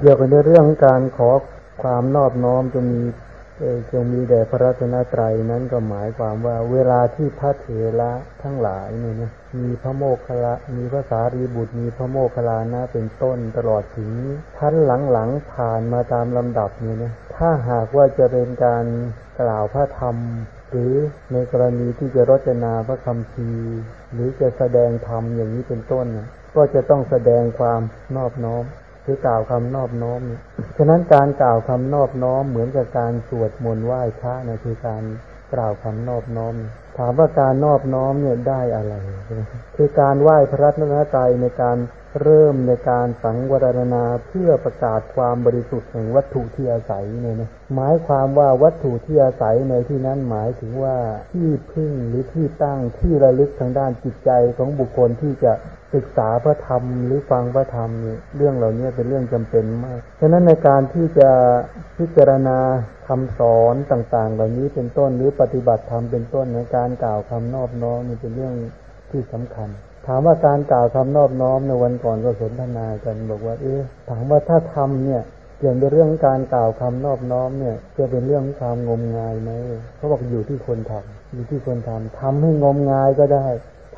เกี่ยวกับในเรื่องการขอความนอบน้อมจะมีจงมีแด่พระรัตนตรัยนั้นก็หมายความว่า เวลาที่พระเถระทั้งหลายเนี่ยนะมีพระโมคคัลละมีพระสารีบุตร มีพระโมคคัลลานะเป็นต้นตลอดถึงท่านหลังๆผ่านมาตามลำดับเนี่ยนะถ้าหากว่าจะเป็นการกล่าวพระธรรม หรือในกรณีที่จะรจนาพระคำพีหรือจะแสดงธรรมอย่างนี้เป็นต้นก็จะต้องแสดงความนอบน้อม คือกล่าวคำนอบน้อมเนี่ยฉะนั้นการกล่าวคำนอบน้อมเหมือนกับการสวดมนต์ไหว้พระนะคือการกล่าวคำนอบน้อม ถามว่าการนอบน้อมเนี่ยได้อะไร คือการไหว้พระรัตนตรัยในการเริ่มในการสังวรณาเพื่อประกาศความบริสุทธิ์แห่งวัตถุที่อาศัยเนี่ยนะหมายความว่าวัตถุที่อาศัยในที่นั้นหมายถึงว่าที่พึ่งหรือที่ตั้งที่ระลึกทางด้านจิตใจของบุคคลที่จะ ศึกษาพระธรรมหรือฟังพระธรรมเนี่ยเรื่องเหล่านี้เป็นเรื่องจำเป็นมากฉะนั้นในการที่จะพิจารณาคำสอนต่าง ๆ เหล่านี้เป็นต้นหรือปฏิบัติธรรมเป็นต้นในการกล่าวคำนอบน้อมนี่เป็นเรื่องที่สำคัญ ถามว่าการกล่าวคำนอบน้อมในวันก่อนก็สนทนากันบอกว่า เอ๊ะถามว่าถ้าทำเนี่ยเกี่ยวกับเรื่องการกล่าวคำนอบน้อมเนี่ยจะเป็นเรื่องความงมงายไหมเขาบอกอยู่ที่คนทำอยู่ที่คนทำทำให้งมงายก็ได้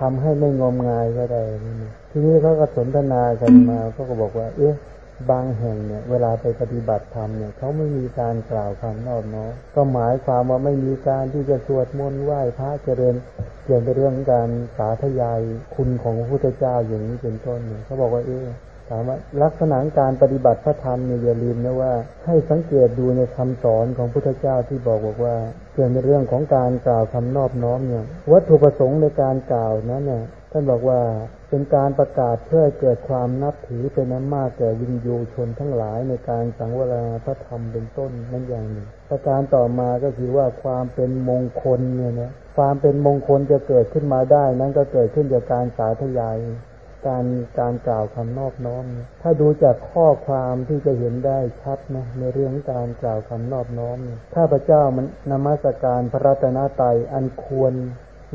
ทำให้ไม่งมงายก็ได้ทีนี้เขาก็สนทนากันมาเขาก็บอกว่า เอ๊ะบางแห่งเนี่ย เวลาไปปฏิบัติธรรมเนี่ยเขาไม่มีการกล่าวคำนอบน้อมก็หมายความว่าไม่มีการที่จะสวดมนต์ไหว้พระเจริญเกี่ยวกับเรื่องการสาธยายคุณของพระพุทธเจ้าอย่างนี้เป็นต้นเนี่ยเขาบอกว่าเอ๊ะ ถามว่าลักษณะการปฏิบัติพระธรรมเนี่ยอย่าลืมนะว่า ให้สังเกตดูในคำสอนของพุทธเจ้าที่บอกบอกว่าเกี่ยวในเรื่องของการกล่าวคำนอบน้อมเนี่ยวัตถุประสงค์ในการกล่าวนั้นเนี่ยท่านบอกว่าเป็นการประกาศเพื่อเกิดความนับถือเป็นนั้นมากแก่วิญญูชนทั้งหลายในการสังวรพระธรรมเป็นต้นนั่นอย่างหนึ่งประการต่อมาก็คือว่าความเป็นมงคลเนี่ยนะความเป็นมงคลจะเกิดขึ้นมาได้ นั้นก็เกิดขึ้นจากการสาธยาย การการกล่าวคำนอบน้อม ถ้าดูจากข้อความที่จะเห็นได้ชัดนะในเรื่องการกล่าวคำนอบน้อมถ้าพเจ้ามันนมัสการพระรัตนตรัยอันควร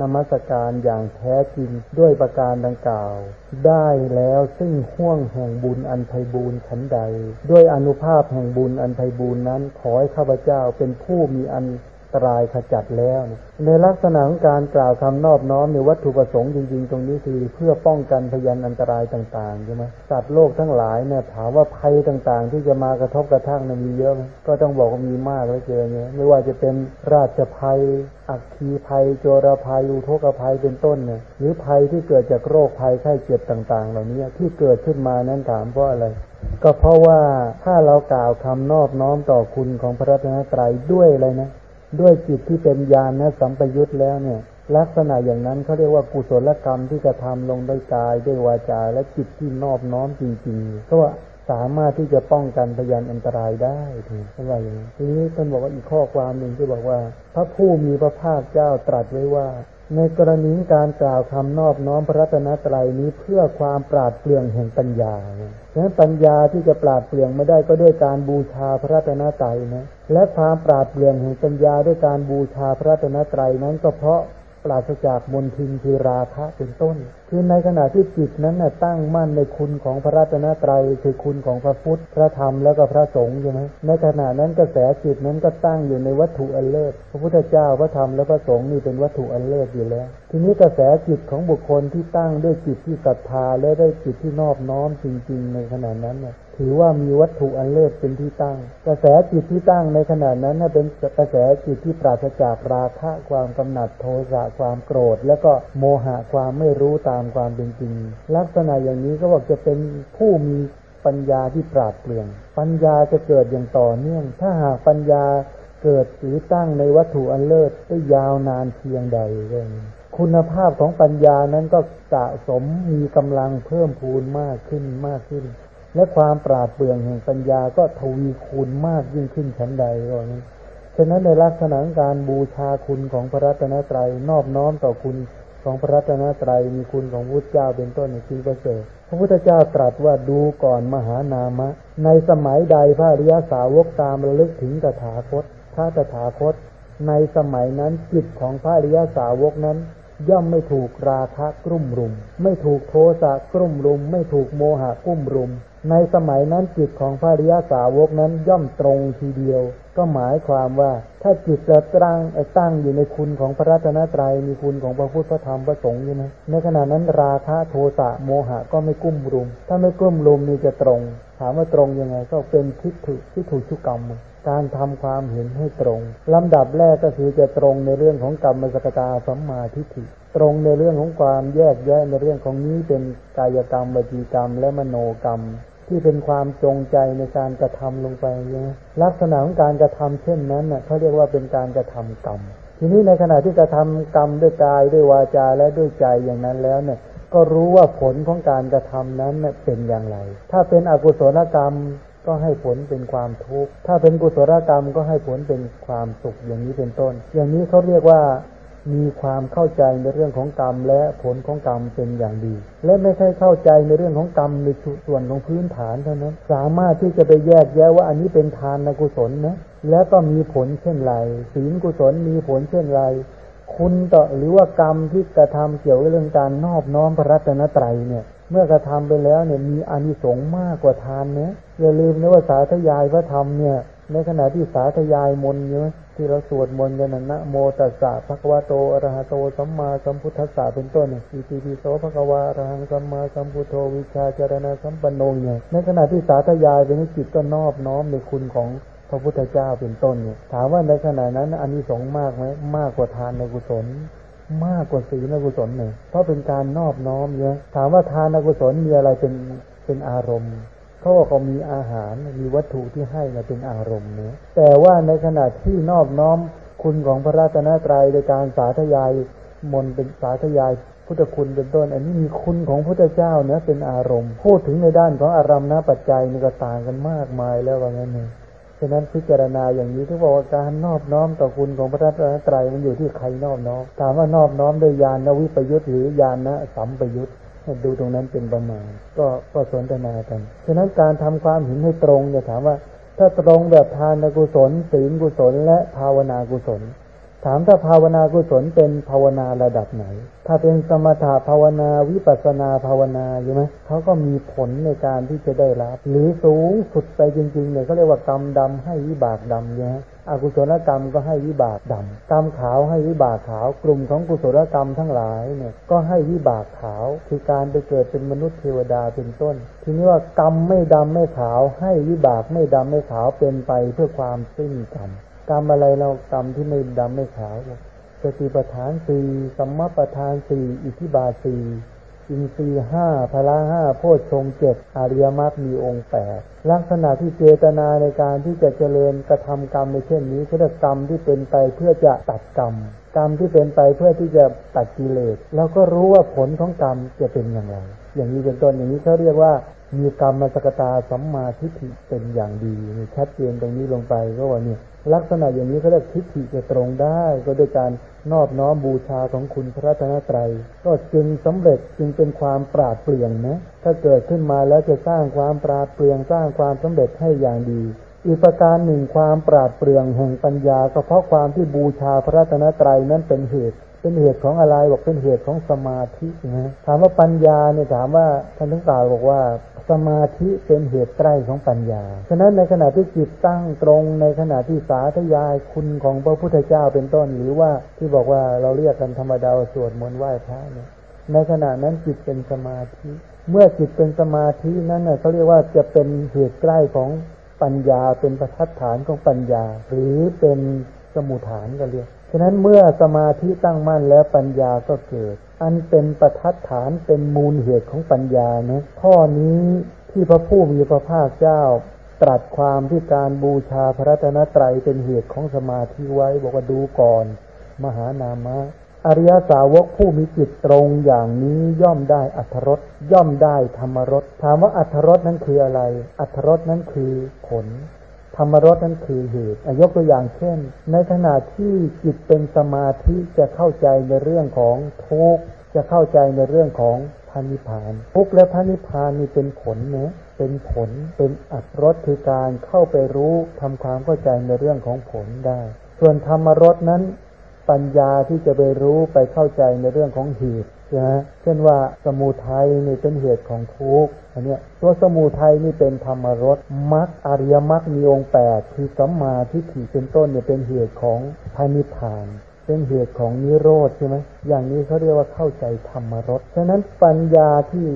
นมัสการอย่างแท้จริงด้วยประการดังกล่าว ได้แล้วซึ่งห่วงแห่งบุญอันไพบูรณ์ขันใด ด้วยอนุภาพแห่งบุญอันไพบูรณ์นั้นขอให้ข้าพเจ้าเป็นผู้มีอัน ตรายขจัดแล้ว ในลักษณะของการกล่าวคำนอบน้อมในวัตถุประสงค์จริง ๆ ตรงนี้คือเพื่อป้องกันพยันอันตรายต่างๆใช่ไหมสัตว์โลกทั้งหลายเนี่ยถามว่าภัยต่างๆ ที่จะมากระทบกระทั่งนมีเยอะไหมก็ต้องบอกว่ามีมากเลยเจอเนี่ยไม่ว่าจะเป็นราชภัย อักคีภัย โจรภัยอุทกภัยเป็นต้นเนี่ยหรือภัยที่เกิดจากโรคภัยไข้เจ็บต่าง ๆ เหล่านี้ที่เกิดขึ้นมานั้นถามเพราะอะไรก็เพราะว่าถ้าเรากล่าวคำนอบน้อมต่อคุณของพระรัตนตรัยด้วยอะไรนะ ด้วยจิตที่เป็นญาณนะสัมปยุตแล้วเนี่ย ลักษณะอย่างนั้นเขาเรียกว่ากุศลกรรมที่กระทาลงด้วยกายด้วยวาจา และจิตที่นอบน้อมจริงๆก็ว่าสามารถที่จะป้องกันพยานอันตรายได้ถึงว่าอย่างนี้ทีนี้ท่านบอกว่าอีกข้อความหนึ่งที่บอกว่า พระผู้มีพระภาคเจ้าตรัสไว้ว่า ในกรณีการกล่าวคำนอบน้อมพระรัตนตรัยนี้เพื่อความปราดเปรื่องแห่งปัญญา ฉะนั้นปัญญาที่จะปราดเปรื่องไม่ได้ก็ด้วยการบูชาพระรัตนตรัยนะ และความปราดเปรื่องแห่งปัญญาด้วยการบูชาพระรัตนตรัยนั้นก็เพราะ ปราศจากมนทินคือราคะเป็นต้น คือในขณะที่จิตนั้นน่ะตั้งมั่นในคุณของพระรัตนตรัยคือคุณของพระพุทธ พระธรรมแล้วก็พระสงฆ์ใช่ไหมในขณะนั้นกระแสจิตนั้นก็ตั้งอยู่ในวัตถุอันเลิศพระพุทธเจ้าพระธรรมและพระสงฆ์นี่เป็นวัตถุอันเลิศอยู่แล้ว ทีนี้กระแสจิตของบุคคลที่ตั้งด้วยจิตที่ศรัทธาและได้จิตที่นอบน้อมจริง ๆ ในขณะนั้นเนี่ย ถือว่ามีวัตถุอันเลิศเป็นที่ตั้ง กระแสจิตที่ตั้งในขณะนั้นเป็นกระแสจิตที่ปราศจากราคะความกำหนัดโทสะความโกรธ แล้วก็โมหะความไม่รู้ตามความเป็นจริง ลักษณะอย่างนี้ก็บอกจะเป็นผู้มีปัญญาที่ปราดเปรื่อง ปัญญาจะเกิดอย่างต่อเนื่อง ถ้าหากปัญญาเกิดหรือตั้งในวัตถุอันเลิศได้ยาวนานเพียงใดเลยคุณภาพของปัญญานั้นก็สะสมมีกำลังเพิ่มพูนมากขึ้นมากขึ้น และความปราดเปรื่องแห่งปัญญาก็ทวีคูณมากยิ่งขึ้นชั้นใดก็นี้ฉะนั้นในลักษณะการบูชาคุณของพระรัตนตรัยนอบน้อมต่อคุณของพระรัตนตรัยมีคุณของพุทธเจ้าเป็นต้นในที่ประเสริฐพระพุทธเจ้าตรัสว่าดูก่อนมหานามะ ในสมัยใดพระริยสาวกตามระลึกถึงตถาคตพระตถาคต ในสมัยนั้นจิตของพระริยสาวกนั้น ย่อมไม่ถูกราคะกลุ่มรุม ไม่ถูกโทสะกลุ่มรุม ไม่ถูกโมหะกลุ่มรุม ในสมัยนั้นจิตของพระริยาสาวกนั้นย่อมตรงทีเดียว ก็หมายความว่าถ้าจิตจะตั้งตั้งอยู่ในคุณของพระรัตนตรยัยมีคุณของพระพุทธพระธรรมพระสงฆ์อยู่นะในขณะนั้นราคะโทสะโมหะก็ไม่กุ้มรุม ถ้าไม่กุ้มรุมนี่จะตรง ถามว่าตรงยังไงก็เป็นทิฏฐิที่ถูกชุกรรมการทำความเห็นให้ตรงลำดับแรกก็คือจะตรงในเรื่องของกรรมสกตาสัมมาทิฏฐิตรงในเรื่องของความแยกแยะในเรื่องของนี้เป็นกายกรรมวจีกรรม และมโนกรรม ที่เป็นความจงใจในการกระทำลงไปนะลักษณะของการกระทำเช่นนั้นน่ะเขาเรียกว่าเป็นการกระทำกรรม ทีนี้ในขณะที่กระทำกรรมด้วยกายด้วยวาจาและด้วยใจอย่างนั้นแล้วเนี่ย ก็รู้ว่าผลของการกระทำนั้นเป็นอย่างไร ถ้าเป็นอกุศลกรรมก็ให้ผลเป็นความทุกข์ ถ้าเป็นกุศลกรรมก็ให้ผลเป็นความสุขอย่างนี้เป็นต้น อย่างนี้เขาเรียกว่า มีความเข้าใจในเรื่องของกรรมและผลของกรรมเป็นอย่างดี และไม่ใช่เข้าใจในเรื่องของกรรมในส่วนของพื้นฐานเท่านั้น สามารถที่จะไปแยกแยะว่าอันนี้เป็นทานนกุศลนะแล้วก็มีผลเช่นไรศีลกุศลมีผลเช่นไรคุณต่อหรือว่ากรรมที่กระทำเกี่ยวกับเรื่องการนอบน้อมพระรัตนตรัยเนี่ย เมื่อกระทำไปแล้วเนี่ยมีอานิสงส์มากกว่าทานเนี่ยอย่าลืมนะว่าสาธยายพระธรรมเนี่ย ในขณะที่สาธยายมนเยอะที่เราสวดมนต์กันนะโมตัสสะภะคะวะโตอะระหะโตสัมมาสัมพุทธัสสะเป็นต้นอิติปิโสภะคะวะอะระหังสัมมาสัมพุทโธวิชาจารณะสัมปันโนเนี่ยในขณะที่สาธยายไปนี้จิตก็นอบน้อมในคุณของพระพุทธเจ้าเป็นต้นเนี่ยถามว่าในขณะนั้นอันนี้สงมากไหมมากกว่าทานในกุศล มากกว่าศีลกุศลเนี่ยเพราะเป็นการนอบน้อมเนี่ยถามว่าทานกุศลมีอะไรเป็นเป็นอารมณ์ เขาบอกมีอาหารมีวัตถุที่ให้มาเป็นอารมณ์เนื้อแต่ว่าในขณะที่นอบน้อมคุณของพระราชนตรัยโดยการสาธยายมนเป็นสาธยายพุทธคุณเป็นต้น อันนี้มีคุณของพุทธเจ้าเนื้อเป็นอารมณ์ พูดถึงในด้านของอารมณ์นะปัจจัยนี่ก็ต่างกันมากมายแล้วว่างั้นเองฉะนั้นพิจารณาอย่างนี้ที่บอกว่าการนอบน้อมต่อคุณของพระรัตนตรัยมันอยู่ที่ใครนอบน้อมถามว่านอบน้อมโดยญาณวิปยุทธหรือญาณสัมปยุทธ ดูตรงนั้นเป็นประมาณก็ก็สนทนากัน ฉะนั้นการทำความเห็นให้ตรงเนี่ยถามว่า ถ้าตรงแบบทานกุศลศีลกุศล และภาวนากุศล ถามถ้าภาวนากุศลเป็นภาวนาระดับไหน ถ้าเป็นสมถะภาวนาวิปัสนาภาวนาใช่ไหมเขาก็มีผลในการที่จะได้รับ หรือสูงสุดไปจริงๆเนี่ยเขาเรียกว่ากรรมดำให้วิบากดำเนี่ย อกุศลกรรมก็ให้วิบากดำกรรมขาวให้วิบากขาว กลุ่มของกุศลกรรมทั้งหลายเนี่ยก็ให้วิบากขาว คือการไปเกิดเป็นมนุษย์เทวดาเป็นต้น ทีนี้ว่ากรรมไม่ดำไม่ขาว ให้วิบากไม่ดำไม่ขาวเป็นไปเพื่อความสิ้นกรรมกรรมอะไรเรากรรมที่ไม่ดำไม่ขาวสติปัฏฐานสี่สัมมาปัฏฐานสี่อิทิบาสี่ อินทรีห้าพละห้าโพชฌงเจ็ดอริยมรรคมีองค์แปดลักษณะที่เจตนาในการที่จะเจริญกระทำกรรมในเช่นนี้คือกรรมที่เป็นไปเพื่อจะตัดกรรม กรรมที่เป็นไปเพื่อที่จะตัดกิเลสแล้วก็รู้ว่าผลของกรรมจะเป็นอย่างไรอย่างนี้เป็นต้นอย่างนี้เขาเรียกว่า มีกรรมสกตาสัมมาทิฏฐิเป็นอย่างดีชัดเจนตรงนี้ลงไปก็ว่าเนี่ยลักษณะอย่างนี้เขาเรียกทิฏฐิจะตรงได้ ก็ด้วยการนอบน้อมบูชาของคุณพระรัตนตรัย ก็จึงสำเร็จจึงเป็นความปราดเปลี่ยนนะถ้าเกิดขึ้นมาแล้วจะสร้างความปราดเปลี่ยนสร้างความสำเร็จให้อย่างดี อีกประการหนึ่งความปราดเปรื่องแห่งปัญญาก็เพราะความที่บูชาพระรัตนตรัยนั้นเป็นเหตุ เป็นเหตุของอะไรบอกเป็นเหตุของสมาธินะถามว่าปัญญาเนี่ยถามว่าท่านทั้งกล่าวบอกว่าสมาธิเป็นเหตุใกล้ของปัญญา ฉะนั้นในขณะที่จิตตั้งตรงในขณะที่สาธยายคุณของพระพุทธเจ้าเป็นต้น หรือว่าที่บอกว่าเราเรียกกันธรรมดาสวดมนต์ไหว้พระเนี่ยในขณะนั้นจิตเป็นสมาธิ เมื่อจิตเป็นสมาธินั้นเน่ยเขาเรียกว่าจะเป็นเหตุใกล้ของปัญญาเป็นประทัดฐานของปัญญา หรือเป็นสมุฐานก็เรียก ฉะนั้นเมื่อสมาธิตั้งมั่นแล้วปัญญาก็เกิด อันเป็นประทัดฐานเป็นมูลเหตุของปัญญานะข้อนี้ที่พระผู้มีพระภาคเจ้า ตรัสความที่การบูชาพระรัตนตรัยเป็นเหตุของสมาธิไว้บอกว่าดูก่อน มหานามะ อริยสาวกผู้มีจิตตรงอย่างนี้ย่อมได้อัทรสย่อมได้ธรรมรสถามว่าอัทรสนั้นคืออะไร อัทรสนั้นคือผล ธรรมรสนั้นคือเหตุยกตัวอย่างเช่น ในขณะที่จิตเป็นสมาธิจะเข้าใจในเรื่องของทุกจะเข้าใจในเรื่องของพานิพานทุกและพานิพานนี่เป็นผลเนะเป็นผลเป็นอัตรสคือการเข้าไปรู้ทำความเข้าใจในเรื่องของผลได้ ส่วนธรรมรสนั้นปัญญาที่จะไปรู้ไปเข้าใจในเรื่องของเหตุนะเช่นว่าสมุทัยนี่เป็นเหตุของทุกข์ อันนี้ตัวสมุทัยนี่เป็นธรรมรสมรรคอริยมรรคมีองค์แปดคือสัมมาทิฏฐิเป็นต้นเนี่ยเป็นเหตุของพานิพานเป็นเหตุของนิโรธใช่ไหมอย่างนี้เขาเรียกว่าเข้าใจธรรมรสฉะนั้นปัญญาที่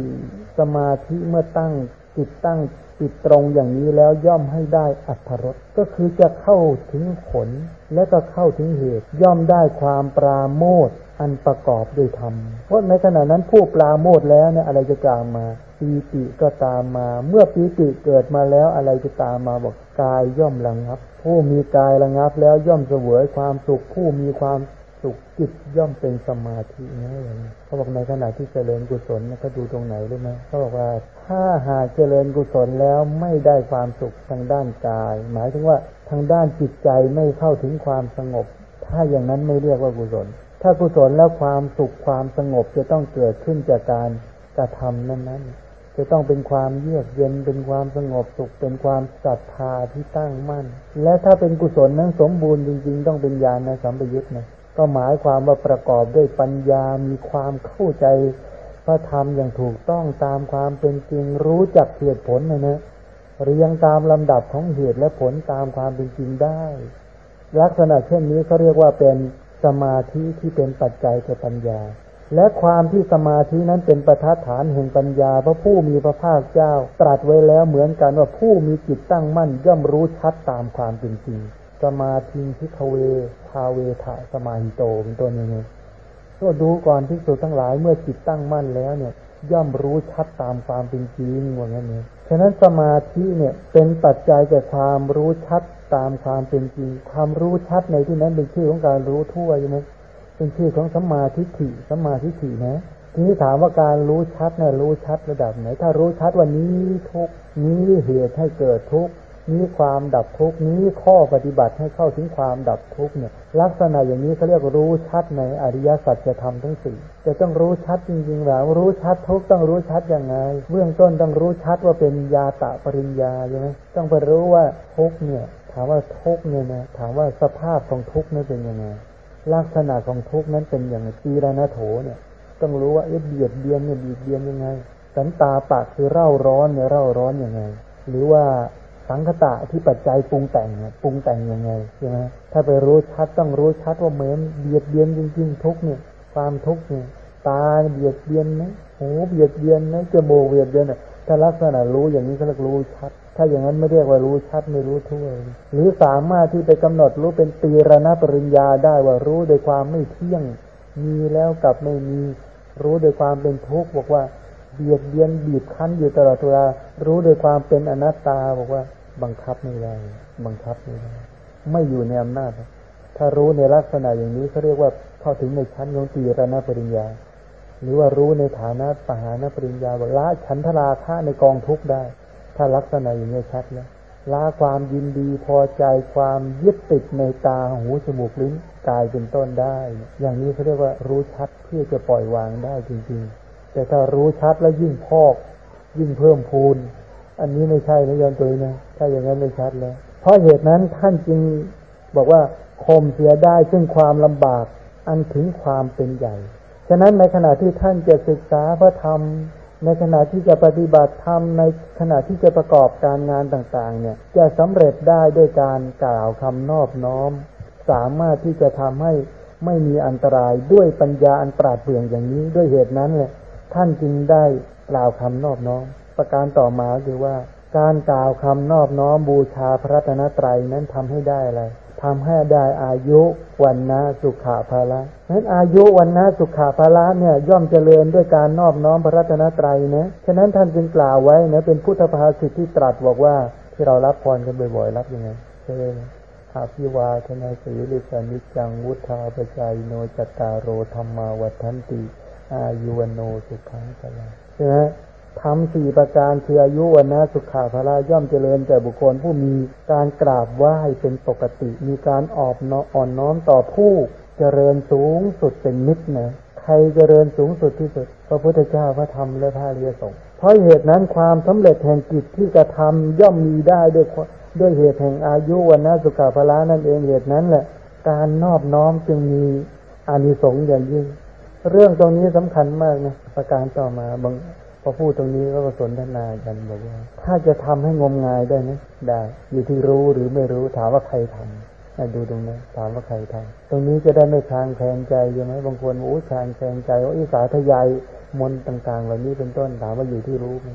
สมาธิเมื่อตั้งจิตตั้งจิตตรงอย่างนี้แล้วย่อมให้ได้อัตรสก็คือจะเข้าถึงผลและก็เข้าถึงเหตุ ย่อมได้ความปราโมทอันประกอบด้วยธรรมเพราะในขณะนั้นผู้ปราโมทแล้วเนี่ยอะไรจะตามมา ปีติก็ตามมา เมื่อปีติเกิดมาแล้วอะไรจะตามมาบอกกายย่อมระงับ ผู้มีกายระงับแล้วย่อมเสวยความสุข ผู้มีความสุขจิตย่อมเป็นสมาธินะอย่างนี้เขาบอกในขณะที่เจริญกุศลก็ดูตรงไหนรู้ไหมเขาบอกว่าถ้าหากเจริญกุศลแล้วไม่ได้ความสุขทางด้านกาย หมายถึงว่าทางด้านจิตใจไม่เข้าถึงความสงบ ถ้าอย่างนั้นไม่เรียกว่ากุศล ถ้ากุศลแล้วความสุขความสงบจะต้องเกิดขึ้นจากการกระทำนั้นๆ จะต้องเป็นความเยือกเย็นเป็นความสงบสุข เป็นความศรัทธาที่ตั้งมั่น และถ้าเป็นกุศลนั้นสมบูรณ์จริง ๆ ต้องเป็นญาณสัมปยุตนะก็หมายความว่าประกอบด้วยปัญญา มีความเข้าใจพระธรรมอย่างถูกต้องตามความเป็นจริง รู้จักเหตุผลนะนะเรียงตามลำดับของเหตุและผลตามความเป็นจริงได้ ลักษณะเช่นนี้เขาเรียกว่าเป็นสมาธิที่เป็นปัจจัยแก่ปัญญา และความที่สมาธินั้นเป็นประทัดฐานแห่งปัญญาพระผู้มีพระภาคเจ้า ตรัสไว้แล้วเหมือนกันว่าผู้มีจิตตั้งมั่นย่อมรู้ชัดตามความเป็นจริงสมาธิพิคเวภาเวทะสมาหิโตเป็นตัวนี้ก็ดูก่อนที่สุดทั้งหลายเมื่อจิตตั้งมั่นแล้วเนี่ย ย่อมรู้ชัดตามความเป็นจริงว่างั้นเนี่ยฉะนั้นสมาธิเนี่ยเป็นปัจจัยแก่ความรู้ชัดตามความเป็นจริงความรู้ชัดในที่นั้นเป็นชื่อของการรู้ทั่วใช่ไหม เป็นชื่อของสัมมาทิฏฐิสัมมาทิฏฐินะ ทีนี้ถามว่าการรู้ชัดเนี่ยรู้ชัดระดับไหน ถ้ารู้ชัดว่านี้ทุกนี้เหตุให้เกิดทุกนี้ความดับทุกนี้ข้อปฏิบัติให้เข้าถึงความดับทุกเนี่ย ลักษณะอย่างนี้เขาเรียกรู้ชัดในอริยสัจธรรมทั้งสี่จะต้องรู้ชัดจริงๆแล้วรู้ชัดทุกต้องรู้ชัดยังไง เบื้องต้นต้องรู้ชัดว่าเป็นยาตะปริญญาใช่ไหมต้องไปรู้ว่าทุกเนี่ย ถามว่าทุกเนี่ยนะถามว่าสภาพของทุกนั้นเป็นยังไง ลักษณะของทุกนั้นเป็นอย่างไรจีรณโถเนี่ย ต้องรู้ว่าเอ๊ะเบียดเบียนเนี่ยเบียดเบียนยังไง สันตาปะคือเร่าร้อนเนี่ยเร่าร้อนยังไง หรือว่าสังคตะที่ปัจจัยปรุงแต่งเนี่ยปรุงแต่งยังไงใช่ไหมถ้าไปรู้ชัดต้องรู้ชัดว่าเหมือนเบียดเบียนจริงๆทุกเนี่ย ความทุกเนี่ยตาเบียดเบียนนะหูเบียดเบียนนะจมูกเบียดเบียนอะถ้าลักษณะรู้อย่างนี้เขาเรียกรู้ชัด ถ้าอย่างนั้นไม่เรียกว่ารู้ชัดไม่รู้ทั่ว หรือสามารถที่ไปกำหนดรู้เป็นตีรณปริญญาได้ว่ารู้โดยความไม่เที่ยง มีแล้วกับไม่มี รู้โดยความเป็นทุกข์บอกว่าเบียดเบียนบีบคั้นอยู่ตลอดเวลารู้โดยความเป็นอนัตตาบอกว่า บังคับไม่ได้บังคับไม่ได้ไม่อยู่ในอำนาจ ถ้ารู้ในลักษณะอย่างนี้เขาเรียกว่าเข้าถึงในชั้นของตีรณปริญญา หรือว่ารู้ในฐานะปหานปริญญาว่าละฉันทราคะในกองทุกข์ได้ ถ้าลักษณะอย่างนี้ชัดแล้วละความยินดีพอใจความยึดติดในตาหูจมูกลิ้นกายเป็นต้นได้ อย่างนี้เขาเรียกว่ารู้ชัดเพื่อจะปล่อยวางได้จริง ๆ แต่ถ้ารู้ชัดแล้วยิ่งพอก ยิ่งเพิ่มพูน อันนี้ไม่ใช่นะยอนตัวนะถ้าอย่างนั้นไม่ชัดแล้ว เพราะเหตุนั้นท่านจึงบอกว่าข่มเสียได้ซึ่งความลำบากอันถึงความเป็นใหญ่ ฉะนั้นในขณะที่ท่านจะศึกษาพระธรรม ในขณะที่จะปฏิบัติธรรมในขณะที่จะประกอบการงานต่างๆ เนี่ย จะสำเร็จได้ด้วยการกล่าวคำนอบน้อม สามารถที่จะทำให้ไม่มีอันตรายด้วยปัญญาอันปราดเปรื่องอย่างนี้ด้วยเหตุนั้นเลยท่านจึงได้กล่าวคำนอบน้อม ประการต่อมาคือว่า การกล่าวคำนอบน้อมบูชาพระรัตนตรัยนั้นทำให้ได้อะไร ทำให้ได้อายุวันนะสุขาภาละนั้นอายุวันนะสุขาภาละเนี่ย ย่อมเจริญด้วยการนอบน้อมพระรัตนตรัยนะ ฉะนั้นท่านจึงกล่าวไว้นะเป็นพุทธภาษิตที่ตรัสบอกว่าที่เรารับพรกันบ่อยๆ รับยังไงใช่ไหมอาภิวาทนาสีลิสานิจังวุธาปจัยโนจตารโรธรรมาวัฏันติ อายุวโนสุขังตลาใช่ไหม ทำสี่ประการคืออายุวันนะสุขาภาระย่อมเจริญแก่บุคคลผู้มีการกราบไหว้เป็นปกติ มีการออบนอ่อนน้อมต่อผู้เจริญสูงสุดเป็นมิตรนะใครเจริญสูงสุดที่สุด พระพุทธเจ้าพระธรรมและพระเรียสงฆ์เพราะเหตุนั้นความสำเร็จแห่งกิจที่กระทำย่อมมีได้ด้วยด้วยเหตุแห่งอายุวันนะสุขาภาระนั่นเองเหตุนั้นแหละ การนอบน้อมจึงมีอานิสงส์อย่างยิ่ง เรื่องตรงนี้สำคัญมากนะประการต่อมาบาง พอพูดตรงนี้ก็สนทนากันบอกว่า ถ้าจะทำให้งมงายได้ไหมได้อยู่ที่รู้หรือไม่รู้ถามว่าใครทำดูตรงนี้ถามว่าใครทำตรงนี้จะได้ไม่คลางแคลงใจใช่ไหมบางคนโอ้คลางแคลงใจว่าอิสาทยายมนต่าง ๆ เหล่านี้เป็นต้นถามว่าอยู่ที่รู้ไหม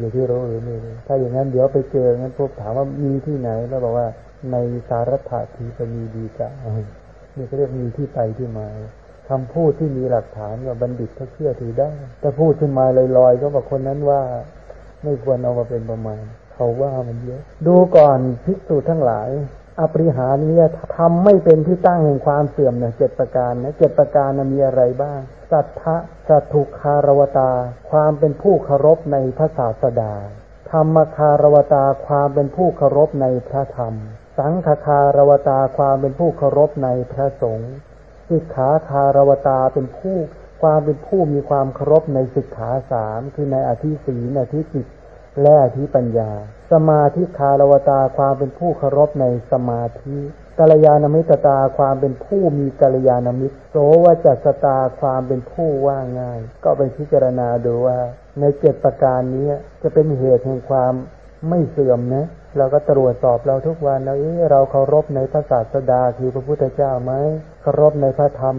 อยู่ที่รู้หรือไม่รู้ถ้าอย่างนั้นเดี๋ยวไปเจองั้นพวกถามว่ามีที่ไหนแล้วบอกว่าในสารถาทีปณีดีกะนี่ก็เรียกมีที่ไปที่มา คำพูดที่มีหลักฐานว่าบัณฑิตเขาเชื่อถือได้ แต่พูดขึ้นมาลอยๆ ก็บอกคนนั้นว่าไม่ควรเอามาเป็นประมาณ เขาว่ามันเยอะ ดูก่อนภิกษุทั้งหลาย อปริหานี่ยทำไม่เป็นที่ตั้งแห่งความเสื่อมเนี่ยเจ็ดประการนะเจ็ดประการนมีอะไรบ้าง สัทธะสัตถุคารวตา ความเป็นผู้เคารพในพระศาสดา ธรรมคารวตาความเป็นผู้เคารพในพระธรรม สังฆคารวตาความเป็นผู้เคารพในพระสงฆ์ สิกขาคารวตาเป็นผู้ความเป็นผู้มีความเคารพในสิกขาสามคือในอธิศีนอธิจิตและอธิปัญญา สมาธิคารวตาความเป็นผู้เคารพในสมาธิกัลยาณมิตรตาความเป็นผู้มีกัลยาณมิตรโสวจัสตาความเป็นผู้ว่าง่าย ก็ไปพิจารณาดูว่า ในเจ็ดประการนี้จะเป็นเหตุแห่งความไม่เสื่อมนะ เราก็ตรวจสอบเราทุกวันเราเอ๊เราเคารพในพระศาสดาคือพระพุทธเจ้าไหมเคารพในพระธรรม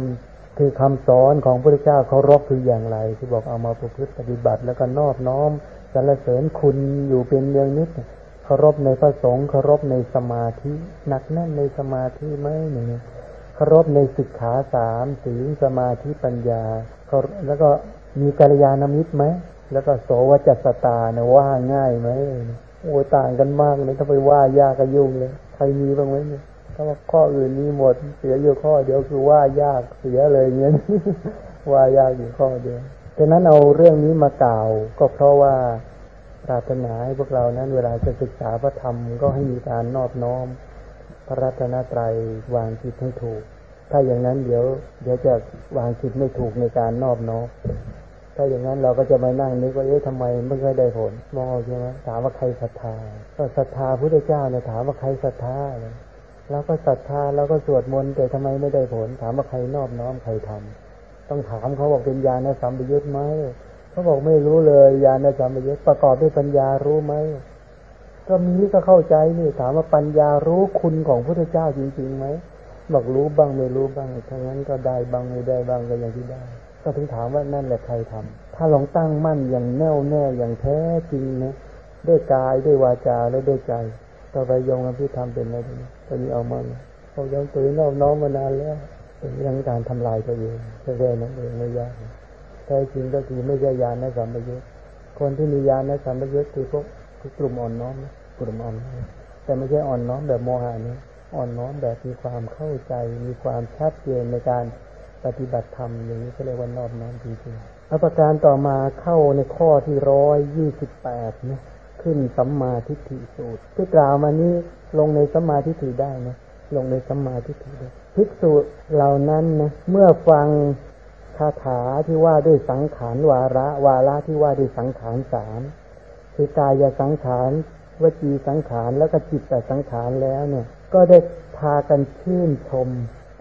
คือคำสอนของพระพุทธเจ้าเคารพคืออย่างไร ที่บอกเอามาประพฤติปฏิบัติ แล้วก็นอบน้อมสรรเสริญคุณอยู่เป็นเนืองนิดเคารพในพระสงฆ์เคารพในสมาธิหนักแน่นในสมาธิไหมเนี่ยเคารพในศึกขาสามศีลสมาธิปัญญา แล้วก็มีกัลยาณมิตรไหมแล้วก็โสวจัสตาเนี่ยว่าง่ายไหม โอ้ต่างกันมากเลยถ้าไปว่ายากก็ยุ่งเลยใครมีบ้างไหมเนี่ยถ้าว่าข้ออื่นมีหมดเสียอยู่ข้อ เดียวคือว่ายากเสียเลยเงี้ยว่ายากอยู่ข้อเดียวดังนั้นเอาเรื่องนี้มากล่าว ก็เพราะว่าปรารถนาให้พวกเรานั้นเวลาจะศึกษาพระธรรมก็ให้มีการนอบน้อม พระรัตนตรัยวางจิตให้ถูก ถ้าอย่างนั้นเดี๋ยว เดี๋ยวจะวางจิตไม่ถูกในการนอบน้อม ถ้าอย่างนั้นเราก็จะมานั่งนึกว่าเอ๊ะทำไมไม่เคยได้ผล มองใช่ไหมถามว่าใครศรัทธา ก็ศรัทธาพระเจ้าเนี่ยถามว่าใครศรัทธาแล้วก็ศรัทธาแล้วก็สวดมนต์แต่ทำไมไม่ได้ผล ถามว่าใครนอบน้อมใครทำต้องถามเขาบอกเป็นญาณสัมปยุตไหมเขาบอกไม่รู้เลยญาณสัมปยุตประกอบด้วยปัญญารู้ไหมก็มีก็เข้าใจนี่ถามว่าปัญญารู้คุณของพระเจ้าจริงๆไหมบอกรู้บ้างไม่รู้บ้างถ้างั้นก็ได้บ้างไม่ได้บ้างก็อย่างที่ได้ ก็ถึงถามว่านั่นแหละใครทำถ้าลองตั้งมั่นอย่างแน่วแน่อย่างแท้จริงนะด้วยกายด้วยวาจาและด้วยใจ ต่อไปยงกันที่ทำเป็นอะไรตอนนี้เอามาเขายังตื่นน้อมน้อมมานานแล้วเป็นเรื่องการทำลายตัวเองแค่นั้นเองไม่ยากแท้จริงก็คือไม่ใช่ยานในสัมปยุทธ์คนที่มียานในสัมปยุทธ์คือพวกกลุ่มอ่อนน้อมกลุ่มอ่อนแต่ไม่ใช่อ่อนน้อมแบบโมหะนี้อ่อนน้อมแบบมีความเข้าใจมีความชัดเจนในการ ปฏิบัติธรรมอย่างนี้ก็เรียกว่านอบน้อมจริงๆอประการต่อมาเข้าในข้อที่ร้อยยี่สิบแปดนะขึ้นสัมมาทิฏฐิสูตรที่กล่าวมานี้ลงในสัมมาทิฏฐิได้นะลงในสัมมาทิฏฐิได้ภิกษุเหล่านั้นนะเมื่อฟังคาถาที่ว่าด้วยสังขารวาระ วาระที่ว่าด้วยสังขารสามคือกายสังขารวจีสังขารแล้วก็จิตแต่สังขารแล้วเนี่ย ก็ได้พากันชื่นชม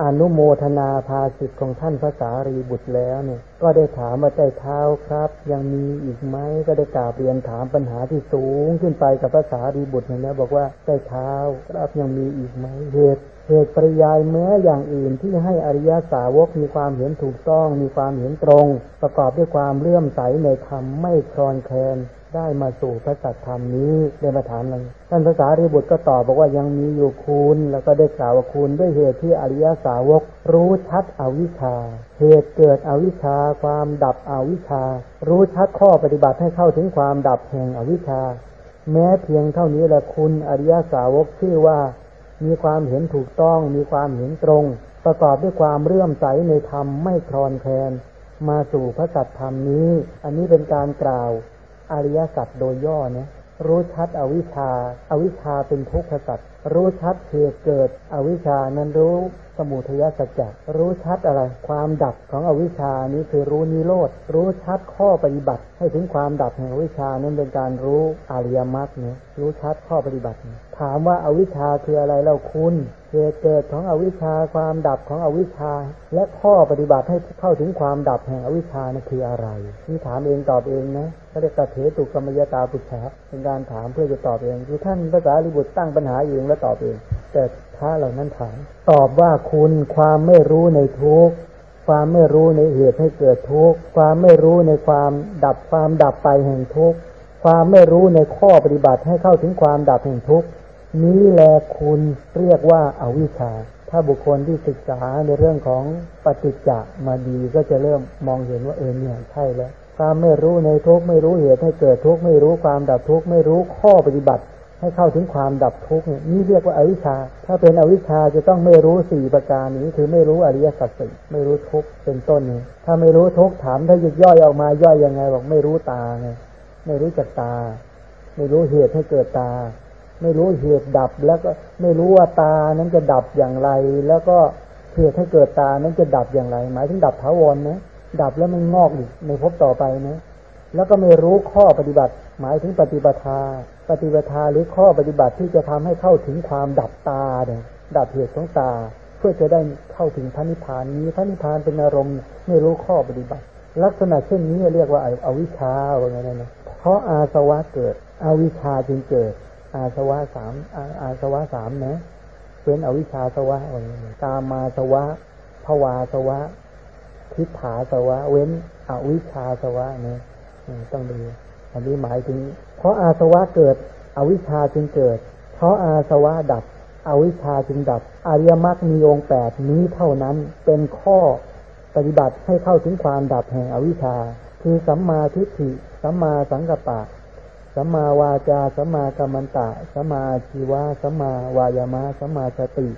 อนุโมทนาภาสิทธิ์ของท่านพระสารีบุตรแล้วเนี่ย ก็ได้ถามว่าใต้เท้าครับ ยังมีอีกไหมก็ได้กราบเรียนถามปัญหาที่สูงขึ้นไปกับพระสารีบุตรเนี่ยบอกว่าใต้เท้าครับยังมีอีกไหมเหตุเหตุปริยายแม้อย่างอื่นที่ให้อริยสาวกมีความเห็นถูกต้อง มีความเห็นตรง ประกอบด้วยความเลื่อมใสในธรรมไม่คลอนแคลน ได้มาสู่พระสัจธรรมนี้ได้มาถามเลยท่านภาษารีบุตรก็ตอบบอกว่ายังมีอยู่คุณแล้วก็ได้กล่าวว่าคุณด้วยเหตุที่อริยสาวก รู้ชัดอวิชชา เหตุเกิดอวิชชา ความดับอวิชชา รู้ชัดข้อปฏิบัติให้เข้าถึงความดับแห่งอวิชชา แม้เพียงเท่านี้แหละคุณอริยสาวกชื่อว่ามีความเห็นถูกต้อง มีความเห็นตรง ประกอบด้วยความเรื่อมใสในธรรมไม่คลอนแคลนมาสู่พระสัจธรรมนี้ อันนี้เป็นการกล่าว อริยสัจโดยย่อเนี่ยรู้ชัดอวิชชาอาวิชชาเป็นทุกขสัจรู้ชัดเหตุเกิด อวิชชานั้นรู้สมุทัยสัจจะรู้ชัดอะไร ความดับของอวิชชานี้คือรู้นิโรธรู้ชัดข้อปฏิบัติ ให้ถึงความดับแห่งอวิชชานั้นเป็นการรู้อริยมรรคเนี่ยรู้ชัดข้อปฏิบัติ ถามว่าอาวิชชาคืออะไรเราคุณ เหตุเกิดของอวิชชาความดับของอวิชชา และข้อปฏิบัติให้เข้าถึงความดับแห่งอวิชชานะคืออะไรนี่ถามเองตอบเองนะเขาเรียกตเถตุกรรมยตาปุจฉาเป็นการถามเพื่อจะตอบเองคือท่านภาษาลิบุตรตั้งปัญหาเองแล้วตอบเอง แต่พระเหล่านั้นถามตอบว่าคุณความไม่รู้ในทุกความไม่รู้ในเหตุให้เกิดทุกข์ความไม่รู้ในความดับความดับไปแห่งทุกข์ความไม่รู้ในข้อปฏิบัติให้เข้าถึงความดับแห่งทุกข์ นี้แลคุณเรียกว่าอาวิชชา ถ้าบุคคลที่ศึกษาในเรื่องของปฏิจจามาดีก็จะเริ่มมองเห็นว่าเออเนี่ยใช่แล้วความไม่รู้ในทุกไม่รู้เหตุให้เกิดทุกไม่รู้ความดับทุกไม่รู้ข้อปฏิบัติ ให้เข้าถึงความดับทุกข์นี่เรียกว่าอาวิชชา ถ้าเป็นอวิชชาจะต้องไม่รู้สี่ประการนี้ คือไม่รู้อริยสัจสี่ไม่รู้ทุกข์เป็นต้นนี่ถ้าไม่รู้ทุกข์ถามถ้าย่ย่อยออกมาย่อยยังไงบอกไม่รู้ตาไงไม่รู้จักตา ไม่รู้เหตุให้เกิดตา ไม่รู้เหตุดับแล้วก็ไม่รู้ว่าตานั้นจะดับอย่างไร แล้วก็เหตุให้เกิดตานั้นจะดับอย่างไร หมายถึงดับถาวรนะ ดับแล้วมันงอกอีกในภพต่อไปนะ แล้วก็ไม่รู้ข้อปฏิบัติ หมายถึงปฏิบัติปฏิบัติหรือข้อปฏิบัติที่จะทำให้เข้าถึงความดับตาเนี่ยดับเหตุของตา เพื่อจะได้เข้าถึงพระนิพพานนี้พระนิพพานเป็นอารมณ์ไม่รู้ข้อปฏิบัติ ลักษณะเช่นนี้เรียกว่าอาวิชชาว่าไงนะเพราะอาสวะเกิด อวิชชาจึงเกิด อาสวะสามอาสวะสามนะเป็นอวิชชาสวะกามาสวะภวาสวะ ทิฏฐาสวะ เว้นอวิชชาสวะเนี่ยต้องดูอันนี้หมายถึง เพราะอาสวะเกิด อวิชชาจึงเกิด เพราะอาสวะดับ อวิชชาจึงดับ อริยมรรคมีองค์แปดนี้เท่านั้นเป็นข้อปฏิบัติให้เข้าถึงความดับแห่งอวิชชา คือสัมมาทิฏฐิ สัมมาสังกัปปะ สัมมาวาจาสัมมากัมมันตะสัมมาชีวะสัมมาวายามะสัมมาสติ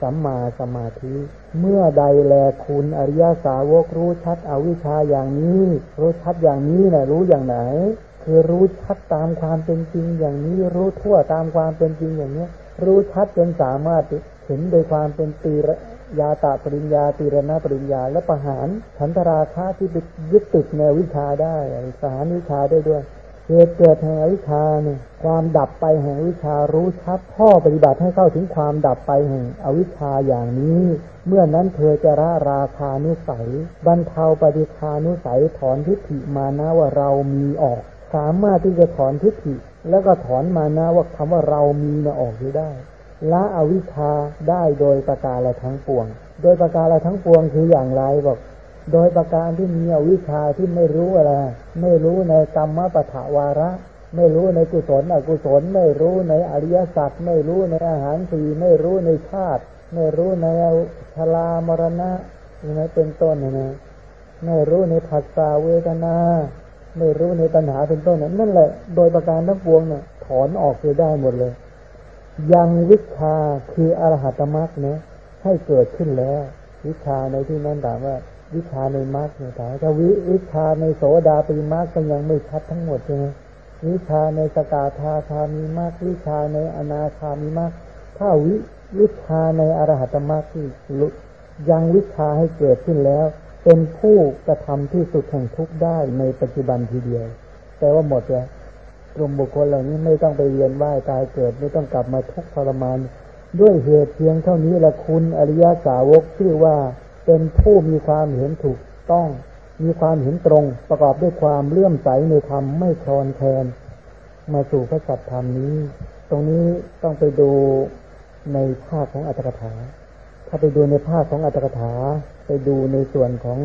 สัมมาสมาธิ เมื่อใดแลคุณอริยสาวกรู้ชัดอวิชชาอย่างนี้ รู้ชัดอย่างนี้นะรู้อย่างไหน คือรู้ชัดตามความเป็นจริงอย่างนี้ รู้ทั่วตามความเป็นจริงอย่างนี้ รู้ชัดจนสามารถเห็นโดยความเป็นตีรยาตาปริญญาตีรณปริญญา และประหารฉันทราคาที่ยึดติดในวิชาได้สารวิชาได้ด้วย เหตุเกิดแห่งอวิชชาเนี่ยความดับไปแห่งวิชารู้ชัดพ่อปฏิบัติให้เข้าถึงความดับไปแห่งอวิชชาอย่างนี้ เมื่อนั้นเธอจะละราคานุสัยบรรเทาปฏิคานุสัยถอนทิฏฐิมานะว่าเรามีออก สามารถที่จะถอนทิฏฐิ แล้วก็ถอนมานะว่าคำว่าเรามีนะออกได้ละอวิชชาได้โดยประการละทั้งปวง โดยประการละทั้งปวงคืออย่างไรบอก โดยประการที่มีอวิชชาที่ไม่รู้อะไร ไม่รู้ในกรรมปฐาวาระ ไม่รู้ในกุศลอกุศล ไม่รู้ในอริยสัจไม่รู้ในอาหารสีไม่รู้ในชาติ ไม่รู้ในชรามรณะนี่เป็นต้นนะไม่รู้ในผัสสะเวทนา ไม่รู้ในปัญหาเป็นต้นนั่นแหละ โดยประการทั้งปวงเนี่ยถอนออกไปได้หมดเลย ยังวิชาคืออรหัตมรรคเนี่ยให้เกิดขึ้นแล้ว วิชาในที่นั้นถามว่า วิชาในมรรคเนี่ยถามถ้าวิวิชาในโสดาปีมรรคก็ยังไม่ชัดทั้งหมดใช่ไหมวิชาในสกาธาคามีมรรควิชาในอนาคามีมรรคถ้าวิวิชาในอรหัตมรรคที่ยังวิชาให้เกิดขึ้นแล้ว เป็นผู้กระทำที่สุดแห่งทุกได้ในปัจจุบันทีเดียว แต่ว่าหมดแล้วกลุ่มบุคคลเหล่านี้ไม่ต้องไปเรียนว่ายตายเกิดไม่ต้องกลับมาทุกข์ทรมาน ด้วยเหตุเพียงเท่านี้ละคุณอริยสาวกชื่อว่า เป็นผู้มีความเห็นถูกต้อง มีความเห็นตรงประกอบด้วยความเลื่อมใสในธรรมไม่คลอนแคลนมาสู่พระสัจธรรมนี้ ตรงนี้ต้องไปดูในภาคของอัตถกถา ถ้าไปดูในภาคของอัตถกถา ไปดูในส่วนของ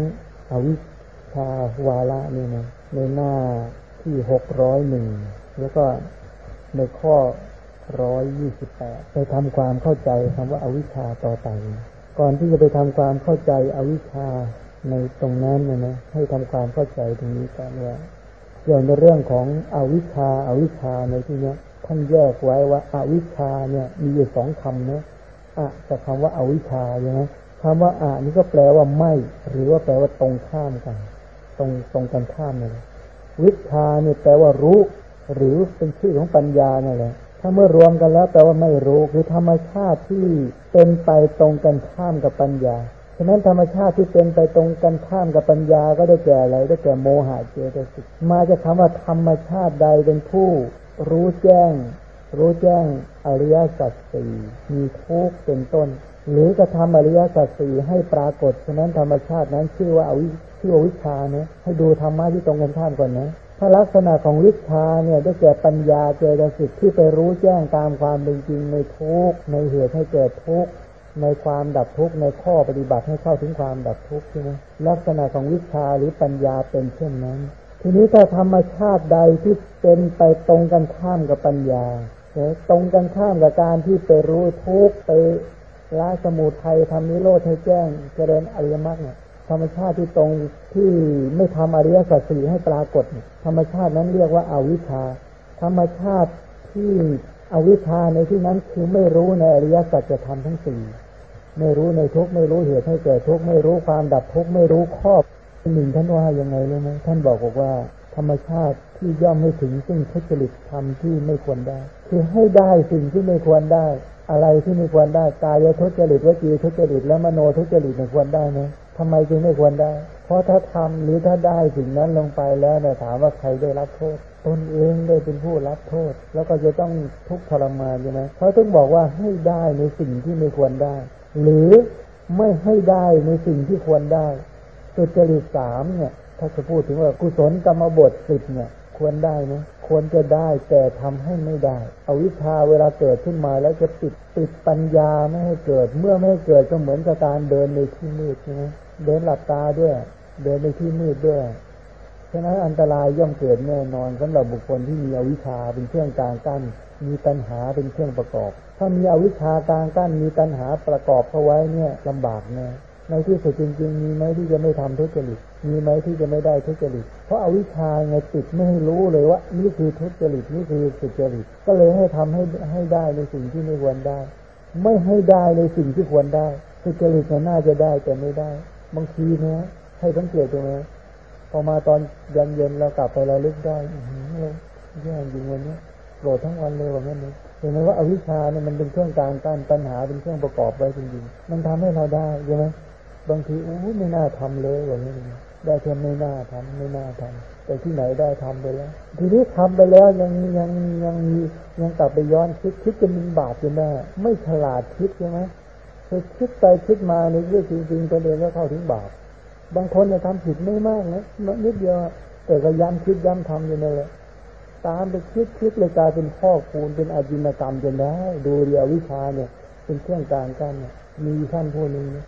อวิชชาวาระนี่นะในหน้าที่หกร้อยหนึ่งแล้วก็ในข้อร้อยยี่สิบแปดไปทำความเข้าใจคำว่าอาวิชชาต่อไป ก่อนที่จะไปทำความเข้าใจอวิชชาในตรงนั้นนะนะให้ทำความเข้าใจตรงนี้ก่อนว่าอย่างในเรื่องของอวิชชาอาวิชชาในที่นี้ท่านแยกไว้ว่าอาวิชชาเนี่ยมีอยู่สองคำนะอะกับคำว่าอาวิชชาใช่ไหมคำว่าอะนี่ก็แปลว่าไม่ หรือว่าแปลว่าตรงข้ามกัน ตรงตรงกันข้ามเลยวิชาเนี่ยแปลว่ารู้ หรือเป็นชื่อของปัญญาเนี่ยแหละ ถ้าเมื่อรวมกันแล้วแปลว่าไม่รู้คือธรรมชาติที่เป็นไปตรงกันข้ามกับปัญญาฉะนั้นธรรมชาติที่เป็นไปตรงกันข้ามกับปัญญาก็ได้แก่อะไรได้แก่โมหะเจตสิกมาจะคำว่าธรรมชาติใดเป็นผู้รู้แจ้ง รู้แจ้งอริยสัจสี่มีทุกเป็นต้น หรือกระทำอริยสัจสี่ให้ปรากฏฉะนั้นธรรมชาตินั้นชื่อว่าอวิชื่อวิชาเนี่ยให้ดูธรรมะที่ตรงกันข้ามก่อนนะ ถ้าลักษณะของวิชาเนี่ยได้แก่ปัญญาเจตสิกที่ไปรู้แจ้งตามความเป็นจริงในทุกในเหตุให้เกิดทุกในความดับทุกข์ในข้อปฏิบัติให้เข้าถึงความดับทุกข์ใช่ไหมลักษณะของวิชาหรือปัญญาเป็นเช่นนั้น ทีนี้ถ้าธรรมชาติใดที่เป็นไปตรงกันข้ามกับปัญญาตรงกันข้ามกับการที่ไปรู้ทุกข์ไปละสมุทัยทำนิโรธให้แจ้งเจริญอริยมรรคเนี่ย ธรรมชาติที่ตรงที่ไม่ทำอริยสัจสี่ให้ปรากฏ ธรรมชาตินั้นเรียกว่าอาวิชชา ธรรมชาติที่อวิชชาในที่นั้นคือไม่รู้ในอริยสัจจะทำทั้งสี่ไม่รู้ในทุกไม่รู้เหตุให้เกิดทุกไม่รู้ความดับทุกไม่รู้ครอบหนึ่งท่านว่ายังไงรู้ไหมท่านบอกบอกว่า ธรรมชาติที่ย่อมไม่ถึงซึ่งทุจริตธรรมที่ไม่ควรได้ คือให้ได้สิ่งที่ไม่ควรได้ อะไรที่ไม่ควรได้กายทุจริตวจีทุจริตและมโนทุจริตไม่ควรได้ไหมทำไมจึงไม่ควรได้ เพราะถ้าทำหรือถ้าได้สิ่งนั้นลงไปแล้วเนี่ยถามว่าใครได้รับโทษตนเองได้เป็นผู้รับโทษ แล้วก็จะต้องทุกข์ทรมานใช่ไหมเขาต้องบอกว่าให้ได้ในสิ่งที่ไม่ควรได้ หรือไม่ให้ได้ในสิ่งที่ควรได้สุจริตสามเนี่ย ถ้าจะพูดถึงว่ากุศลกรรมบทสิบเนี่ย ควรได้ไหม ควรจะได้แต่ทำให้ไม่ได้ เอาวิชาเวลาเกิดขึ้นมาแล้วจะปิดปิดปัญญาไม่ให้เกิด เมื่อไม่ให้เกิดก็เหมือนกับการเดินในที่มืดใช่ไหมเดินหลับตาด้วย เดินในที่มืดด้วยฉะนั้นอันตรายย่อมเกิดแน่นอนสำหรับบุคคลที่มีอวิชชาเป็นเครื่องกลางกั้น มีตัณหาเป็นเครื่องประกอบ ถ้ามีอวิชชากลางกั้นมีตัณหาประกอบเข้าไว้เนี่ยลำบากแน่ ในที่สุดจริง ๆ มีไหมที่จะไม่ทำทุจริต มีไหมที่จะไม่ได้ทุจริต เพราะอาวิชชาไงติดไม่ให้รู้เลยว่า นี่คือทุจริตนี่คือสุจริต ก็เลยให้ทำให้ให้ได้ในสิ่งที่ไม่ควรได้ ไม่ให้ได้ในสิ่งที่ควรได้สุจริตน่าจะได้แต่ไม่ได้ บางทีนะให้สังเกตตรงนี้พอมาตอนเย็นเย็นเรากลับไปเราลึกได้เราแย่จริงวันนี้โกรธทั้งวันเลยว่างั้นเลยเห็นไหมว่าอาวิชชาเนี่ยมันเป็นเครื่องกลางการปัญหาเป็นเครื่องประกอบไว้จริงๆมันทำให้เราได้ใช่ไหม บางทีโอ้ไม่น่าทำเลยว่างี้ได้แค่ไม่น่าทำไม่น่าทำแต่ที่ไหนได้ทำไปแล้ว ทีนี้ทำไปแล้วยังยังยังมียังกลับไปย้อนคิดคิดจะมีบาปอยู่แน่ไม่ฉลาดคิดใช่ไหมคือคิดไปคิดมาในเรื่องจริงๆตัวเองก็เข้าถึงบาปบางคนเนี่ยทำผิดไม่มากนะนิดเดียวแต่ก็ย้ำคิดย้ำทำอยู่นั่นแหละตามไปคิดคิดเลยกลายเป็นพ่อคูณเป็นอาจินกรรมจนได้ ดูเรียวิชาเนี่ย เป็นเครื่องกางกันเนี่ยมีท่านผู้หนึ่งเนี่ย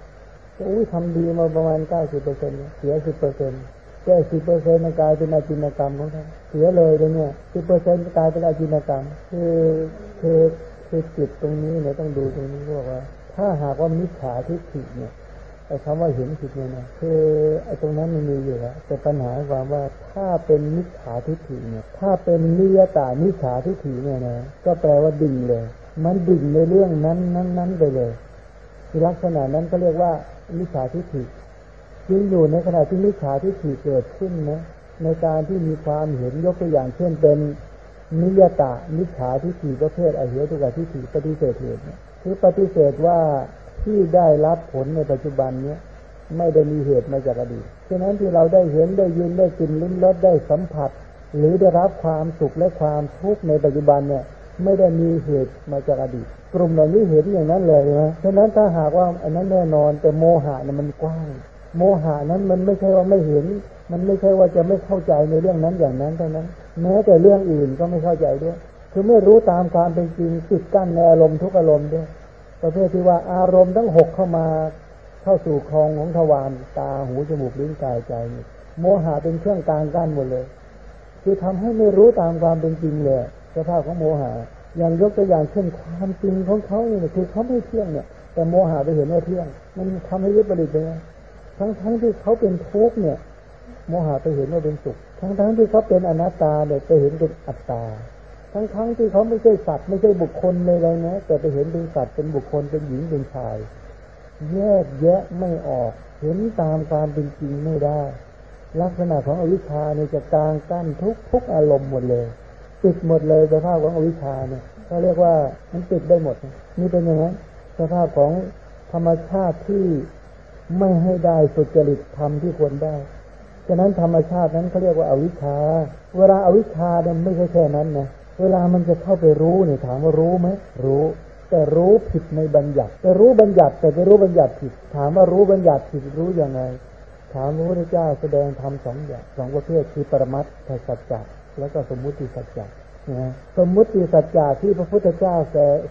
อุ้ยทำดีมาประมาณเก้าสิบเปอร์เซ็นต์เสียสิบเปอร์เซ็นต์แค่สิบเปอร์เซ็นต์กลายเป็นอาจินกรรมของท่านเสียเลยเลยเนี่ยสิบเปอร์เซ็นต์กลายเป็นอาจินกรรม คือคือคือจิตตรงนี้เนี่ยต้องดูตรงนี้ว่า ถ้าหากว่ามิจฉาทิฏฐิเนี่ยไอ้คำว่าเห็นผิดเนี่ยนะคือไอ้ตรงนั้นมันมีอยู่แล้วแต่ปัญหาความว่าถ้าเป็นมิจฉาทิฏฐิเนี่ยถ้าเป็นนิยตามิจฉาทิฏฐิเนี่ยนะก็แปลว่าดิ่งเลย มันดิ่งในเรื่องนั้นนั้นนั้นไปเลย ลักษณะนั้นก็เรียกว่ามิจฉาทิฏฐิยิ่งอยู่ในขณะที่มิจฉาทิฏฐิเกิดขึ้นนะในการที่มีความเห็นยกตัวอย่างเช่นเป็นนิยตามิจฉาทิฏฐิประเภทอเหตุกทิฏฐิปฏิเสธเหตุคือปฏิเสธว่าที่ได้รับผลในปัจจุบันเนี้ยไม่ได้มีเหตุมาจากอดีตฉะนั้นที่เราได้เห็นได้ยินได้กินลิ้มรสได้สัมผัส หรือได้รับความสุขและความทุกข์ในปัจจุบันเนี่ย ไม่ได้มีเหตุมาจากอดีต กลุ่มเหล่านี้เห็นอย่างนั้นเลยนะฉะนั้นถ้าหากว่าอันนั้นแน่นอนแต่โมหะนี่ยมันกว้าง โมหะนั้นมันไม่ใช่ว่าไม่เห็น มันไม่ใช่ว่าจะไม่เข้าใจในเรื่องนั้นอย่างนั้นเท่านั้น แม้แต่เรื่องอื่นก็ไม่เข้าใจด้วย คือไม่รู้ตามความเป็นจริงติดกั้นในอารมณ์ทุกอารมณ์ด้วยประเภทที่ว่าอารมณ์ทั้งหกเข้ามาเข้าสู่คลองของทวารตาหูจมูกลิ้นกายใจนี่โมหะเป็นเครื่องกลางกั้นหมดเลย คือทำให้ไม่รู้ตามความเป็นจริงเลย สภาพของโมหะอย่างยกตัวอย่างเช่นความจริงของเขาเนี่ยคือเขาไม่เที่ยงเนี่ย แต่โมหะไปเห็นว่าเที่ยง มันทำให้ยึดประดิษฐ์ไปทั้งทั้งที่เขาเป็นทุกข์เนี่ย โมหะไปเห็นว่าเป็นสุข ทั้งทั้งที่เขาเป็นอนัตตาเนี่ยไปเห็นเป็นอัตตา ทั้งทั้งที่เขาไม่ใช่สัตว์ไม่ใช่บุคคลเลยเลยนะแต่ไปเห็นเป็นสัตว์เป็นบุคคลเป็นหญิงเป็นชาย แยกแยะไม่ออก เห็นตามความเป็นจริงไม่ได้ ลักษณะของอวิชชาเนี่ยจะกลางกั้นทุกทุกอารมณ์หมดเลย ปิดหมดเลยสภาพของอวิชชาเนี่ยเขาเรียกว่ามันปิดได้หมด นี่เป็นอย่างนั้นสภาพของธรรมชาติที่ไม่ให้ได้สุจริตธรรมที่ควรได้ ฉะนั้นธรรมชาตินั้นเขาเรียกว่าอาวิชชา เวลาอาวิชชาเนี่ยไม่ใช่แค่นั้นนะ เวลามันจะเข้าไปรู้เนี่ยถามว่ารู้ไหมรู้ แต่รู้ผิดในบัญญัติ แต่รู้บัญญัติแต่ไปรู้บัญญัติผิด ถามว่ารู้บัญญัติผิดรู้ยังไง ถามพระพุทธเจ้าแสดงธรรมสองอย่างสองประเภทคือปรมัตถสัจจะ แล้วก็สมมุติสัจจะนะสมมุติสัจจะที่พระพุทธเจ้า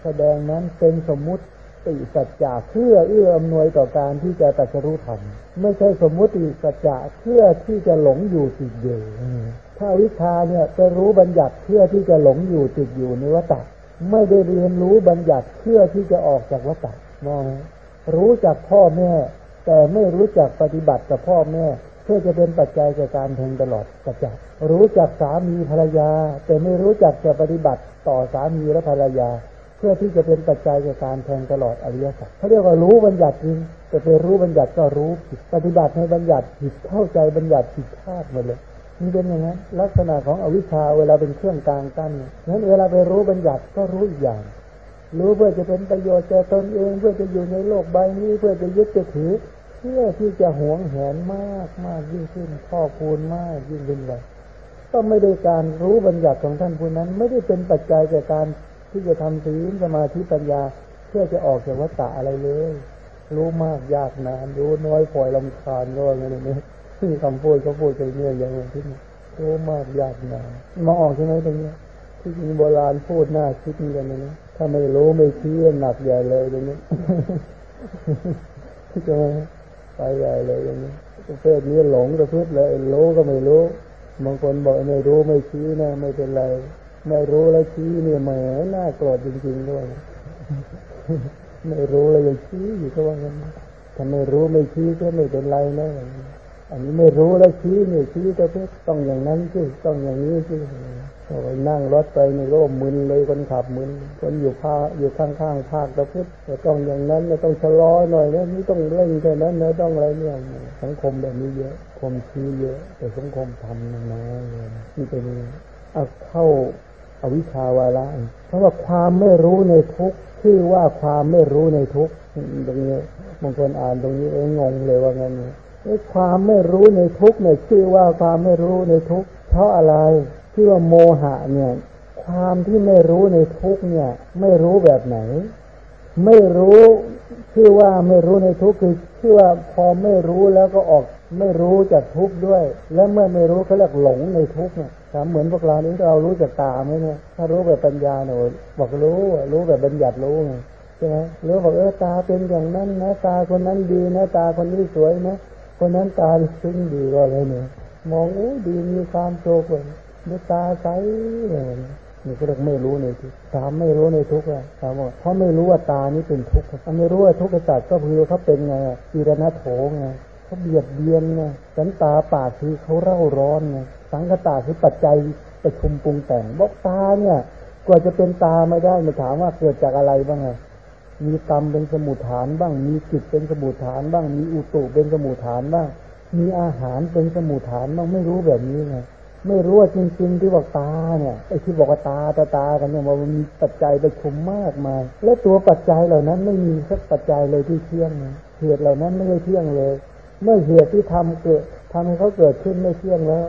แสดงนั้นเป็นสมมุติติสัจจะเพื่อเอื้ออำนวยต่อการที่จะตัดรู้ธรรมไม่ใช่สมมุติสัจจะเพื่อที่จะหลงอยู่ติดอยู่ถ้าวิชาเนี่ยไปรู้บัญญัติเพื่อที่จะหลงอยู่ติดอยู่ในวัฏฏะไม่ได้เรียนรู้บัญญัติเพื่อที่จะออกจากวัฏฏะมองรู้จักพ่อแม่ แต่ไม่รู้จักปฏิบัติกับพ่อแม่ เพื่อจะเป็นปัจจัยแก่การแทงตลอดกระจัดรู้จักสามีภรรยา แต่ไม่รู้จักจะปฏิบัติต่อสามีและภรรยา เพื่อที่จะเป็นปัจจัยแก่การแทงตลอดอริยสัจเขาเรียกว่ารู้บัญญัติจริงแต่ไปรู้บัญญัติก็รู้ผิดปฏิบัติในบัญญัติผิดเข้าใจบัญญัติผิดคาดหมดเลยมันเป็นอย่างนั้นลักษณะของอวิชชาเวลาเป็นเครื่องกลางกั้นนั้นเวลาไปรู้บัญญัติก็รู้อีกอย่าง รู้เพื่อจะเป็นประโยชน์แก่ตนเอง เพื่อจะอยู่ในโลกใบนี้เพื่อจะยึดจะถือ พื่อที่จะหวงแหนมากมากยิ่งขึ้นพ่อคูณมากยิ่งขึ้นไปก็ไม่ได้การรู้บัญญัติของท่านผู้นั้น ไม่ได้เป็นปัจจัยแก่การที่จะทำศีลสมาธิปัญญา เพื่อจะออกจากวัฏฏะอะไรเลย รู้มากยากนานรู้น้อยปล่อยลำคาญก็อย่างนี้ที่คำพูดเขาพูดไปเนี่ยอย่างที่นี่รู้มากยากนานมาออกใช่ไหมตรงนี้ที่จริงโบราณพูดหน้าคิดกันนะถ้าไม่รู้ไม่ชี้หนักใหญ่เลยตรงนี้ที่จะ ไปใหญ่เลยอย่างนี้ประเภทนี้หลงประเภทเลยรู้ก็ไม่รู้บางคนบอกไม่รู้ไม่ชี้นะไม่เป็นไร ไม่รู้แล้วชี้เนี่ยแหมน่าโกรธจริงๆด้วยไม่รู้เลยยังชี้อยู่ก็ว่างั้นถ้าไม่รู้ไม่ชี้ก็ไม่เป็นไรนะอันนี้ไม่รู้แล้วชี้เนี่ยชี้ก็เพื่อต้องอย่างนั้นสิต้องอย่างนี้สิ นั่งรถไปในโลกมึนเลยคนขับมึนคนอยู่ภาอยู่ข้างๆภาคตะพุทธต้องอย่างนั้นต้องชะลอหน่อยนะนี่ต้องเร่งแค่นั้นนะต้องอะไรเนี่ยสังคมแบบนี้เยอะคมชี้เยอะ แต่สังคมทำน้อยนี่เป็นเอาเข้าอวิชาวาระเพราะว่าความไม่รู้ในทุกชื่อว่าความไม่รู้ในทุกตรงนี้บางคนอ่านตรงนี้เองงงเลยว่างั้นความไม่รู้ในทุกเนี่ยชื่อว่าความไม่รู้ในทุกเพราะอะไร ที่ว่าโมหะเนี่ย ความที่ไม่รู้ในทุกเนี่ย ไม่รู้แบบไหน ไม่รู้ชื่อว่าไม่รู้ในทุกคือชื่อว่าพอไม่รู้แล้วก็ออกไม่รู้จากทุกด้วย และเมื่อไม่รู้เขาเรียกหลงในทุกเนี่ยถามเหมือนพวกเรานี้เรารู้จากตาไหมเนี่ย ถ้ารู้แบบปัญญาเนี่ยบอกรู้รู้แบบบัญญัติรู้ไงใช่ไหมรู้บอกเออตาเป็นอย่างนั้นนะตาคนนั้นดีนะตาคนนี้สวยนะคนนั้นตาซึ้งดีก็เลยเนี่ยมองโอ้ดีมีความโชคเลย ดูตาใสเลยนี่ก็เรียกไม่รู้ในทุกถามไม่รู้ในทุกข์อะถามว่าเพราะไม่รู้ว่าตานี้เป็นทุกข์ไม่รู้ว่าทุกข์สัตว์ก็คือเขาเป็นไงอีรณโถงไงเขาเบียดเบียนไงสันตาปากคือเขาเร่าร้อนไงสังกตาคือปัจจัยประชุมปรุงแต่งบอกตาเนี่ยกว่าจะเป็นตาไม่ได้มาถามว่าเกิดจากอะไรบ้างไงมีกรรมเป็นสมุทฐานบ้าง มีจิตเป็นสมุทฐานบ้าง มีอุตุเป็นสมุทฐานบ้าง มีอาหารเป็นสมุทฐานบ้างไม่รู้แบบนี้ไง ไม่รู้ว่าจริงๆที่บอกตาเนี่ยไอ้ที่บอกว่าตาตาตากันเนี่ยมันมีปัจจัยไปชมมากมาย และตัวปัจจัยเหล่านั้นไม่มีสักปัจจัยเลยที่เที่ยงเหตุเหล่านั้นไม่ได้เที่ยงเลย เมื่อเหตุที่ทำเกิดทำให้เขาเกิดขึ้นไม่เที่ยงแล้ว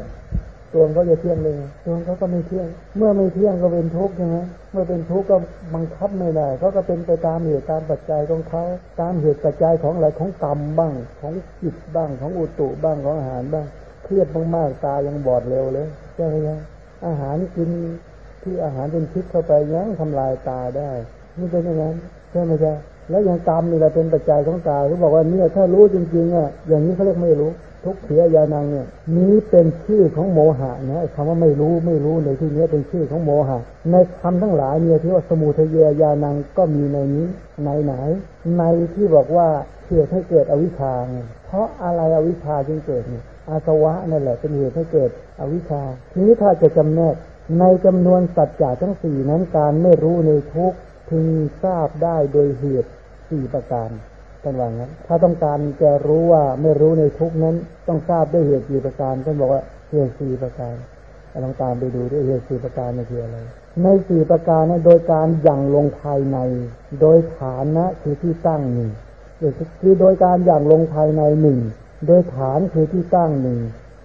ตัวเขาจะเที่ยงเลยตัวเขาก็ไม่เที่ยง เมื่อไม่เที่ยงก็เป็นทุกข์ใช่ไหมเมื่อเป็นทุกข์ก็บังคับไม่ได้เขาก็เป็นไปตามเหตุตามปัจจัยของเขาตามเหตุปัจจัยของอะไรของกรรมบ้าง ของจิตบ้างของอุตุบ้างของอาหารบ้าง เครียดมากๆตายังบอดเร็วเลยใช่ไหมยังอาหารกินที่อาหารเป็นพิษเข้าไปยังทำลายตาได้นี่เป็นอย่างนั้นใช่ไหมจ๊ะแล้วยังกรรมนี่แหละเป็นปัจจัยของตาเขาบอกว่าเนี่ยถ้ารู้จริงๆอะอย่างนี้เขาเรียกไม่รู้ ทุกเสียยานังเนี่ยนี้เป็นชื่อของโมหะนะคำว่าไม่รู้ไม่รู้ในที่นี้เป็นชื่อของโมหะ ในคำทั้งหลายเนี่ยที่ว่าสมุทเยยานังก็มีในนี้ในไหน ในที่บอกว่าเหตุให้เกิดอวิชชาเพราะอะไรอวิชชาจึงเกิดเนี่ย อาสวะนั่นแหละเป็นเหตุให้เกิดอวิชชาทีนี้ถ้าจะจำแนกในจำนวนสัจจะทั้งสี่นั้นการไม่รู้ในทุกพึงทราบได้โดยเหตุสี่ประการท่านว่างั้น ถ้าต้องการจะรู้ว่าไม่รู้ในทุกนั้น ต้องทราบด้วยเหตุสี่ประการท่านบอกว่าเหตุสี่ประการลองตามไปดูด้วยเหตุสี่ประการนี่คืออะไรในสี่ประการนั้นโดยการยั่งลงภายใน โดยฐานะคือที่ตั้งหนึ่งคือโดยการยั่งลงภายในหนึ่ง โดยฐานคือที่ตั้งหนึ่ง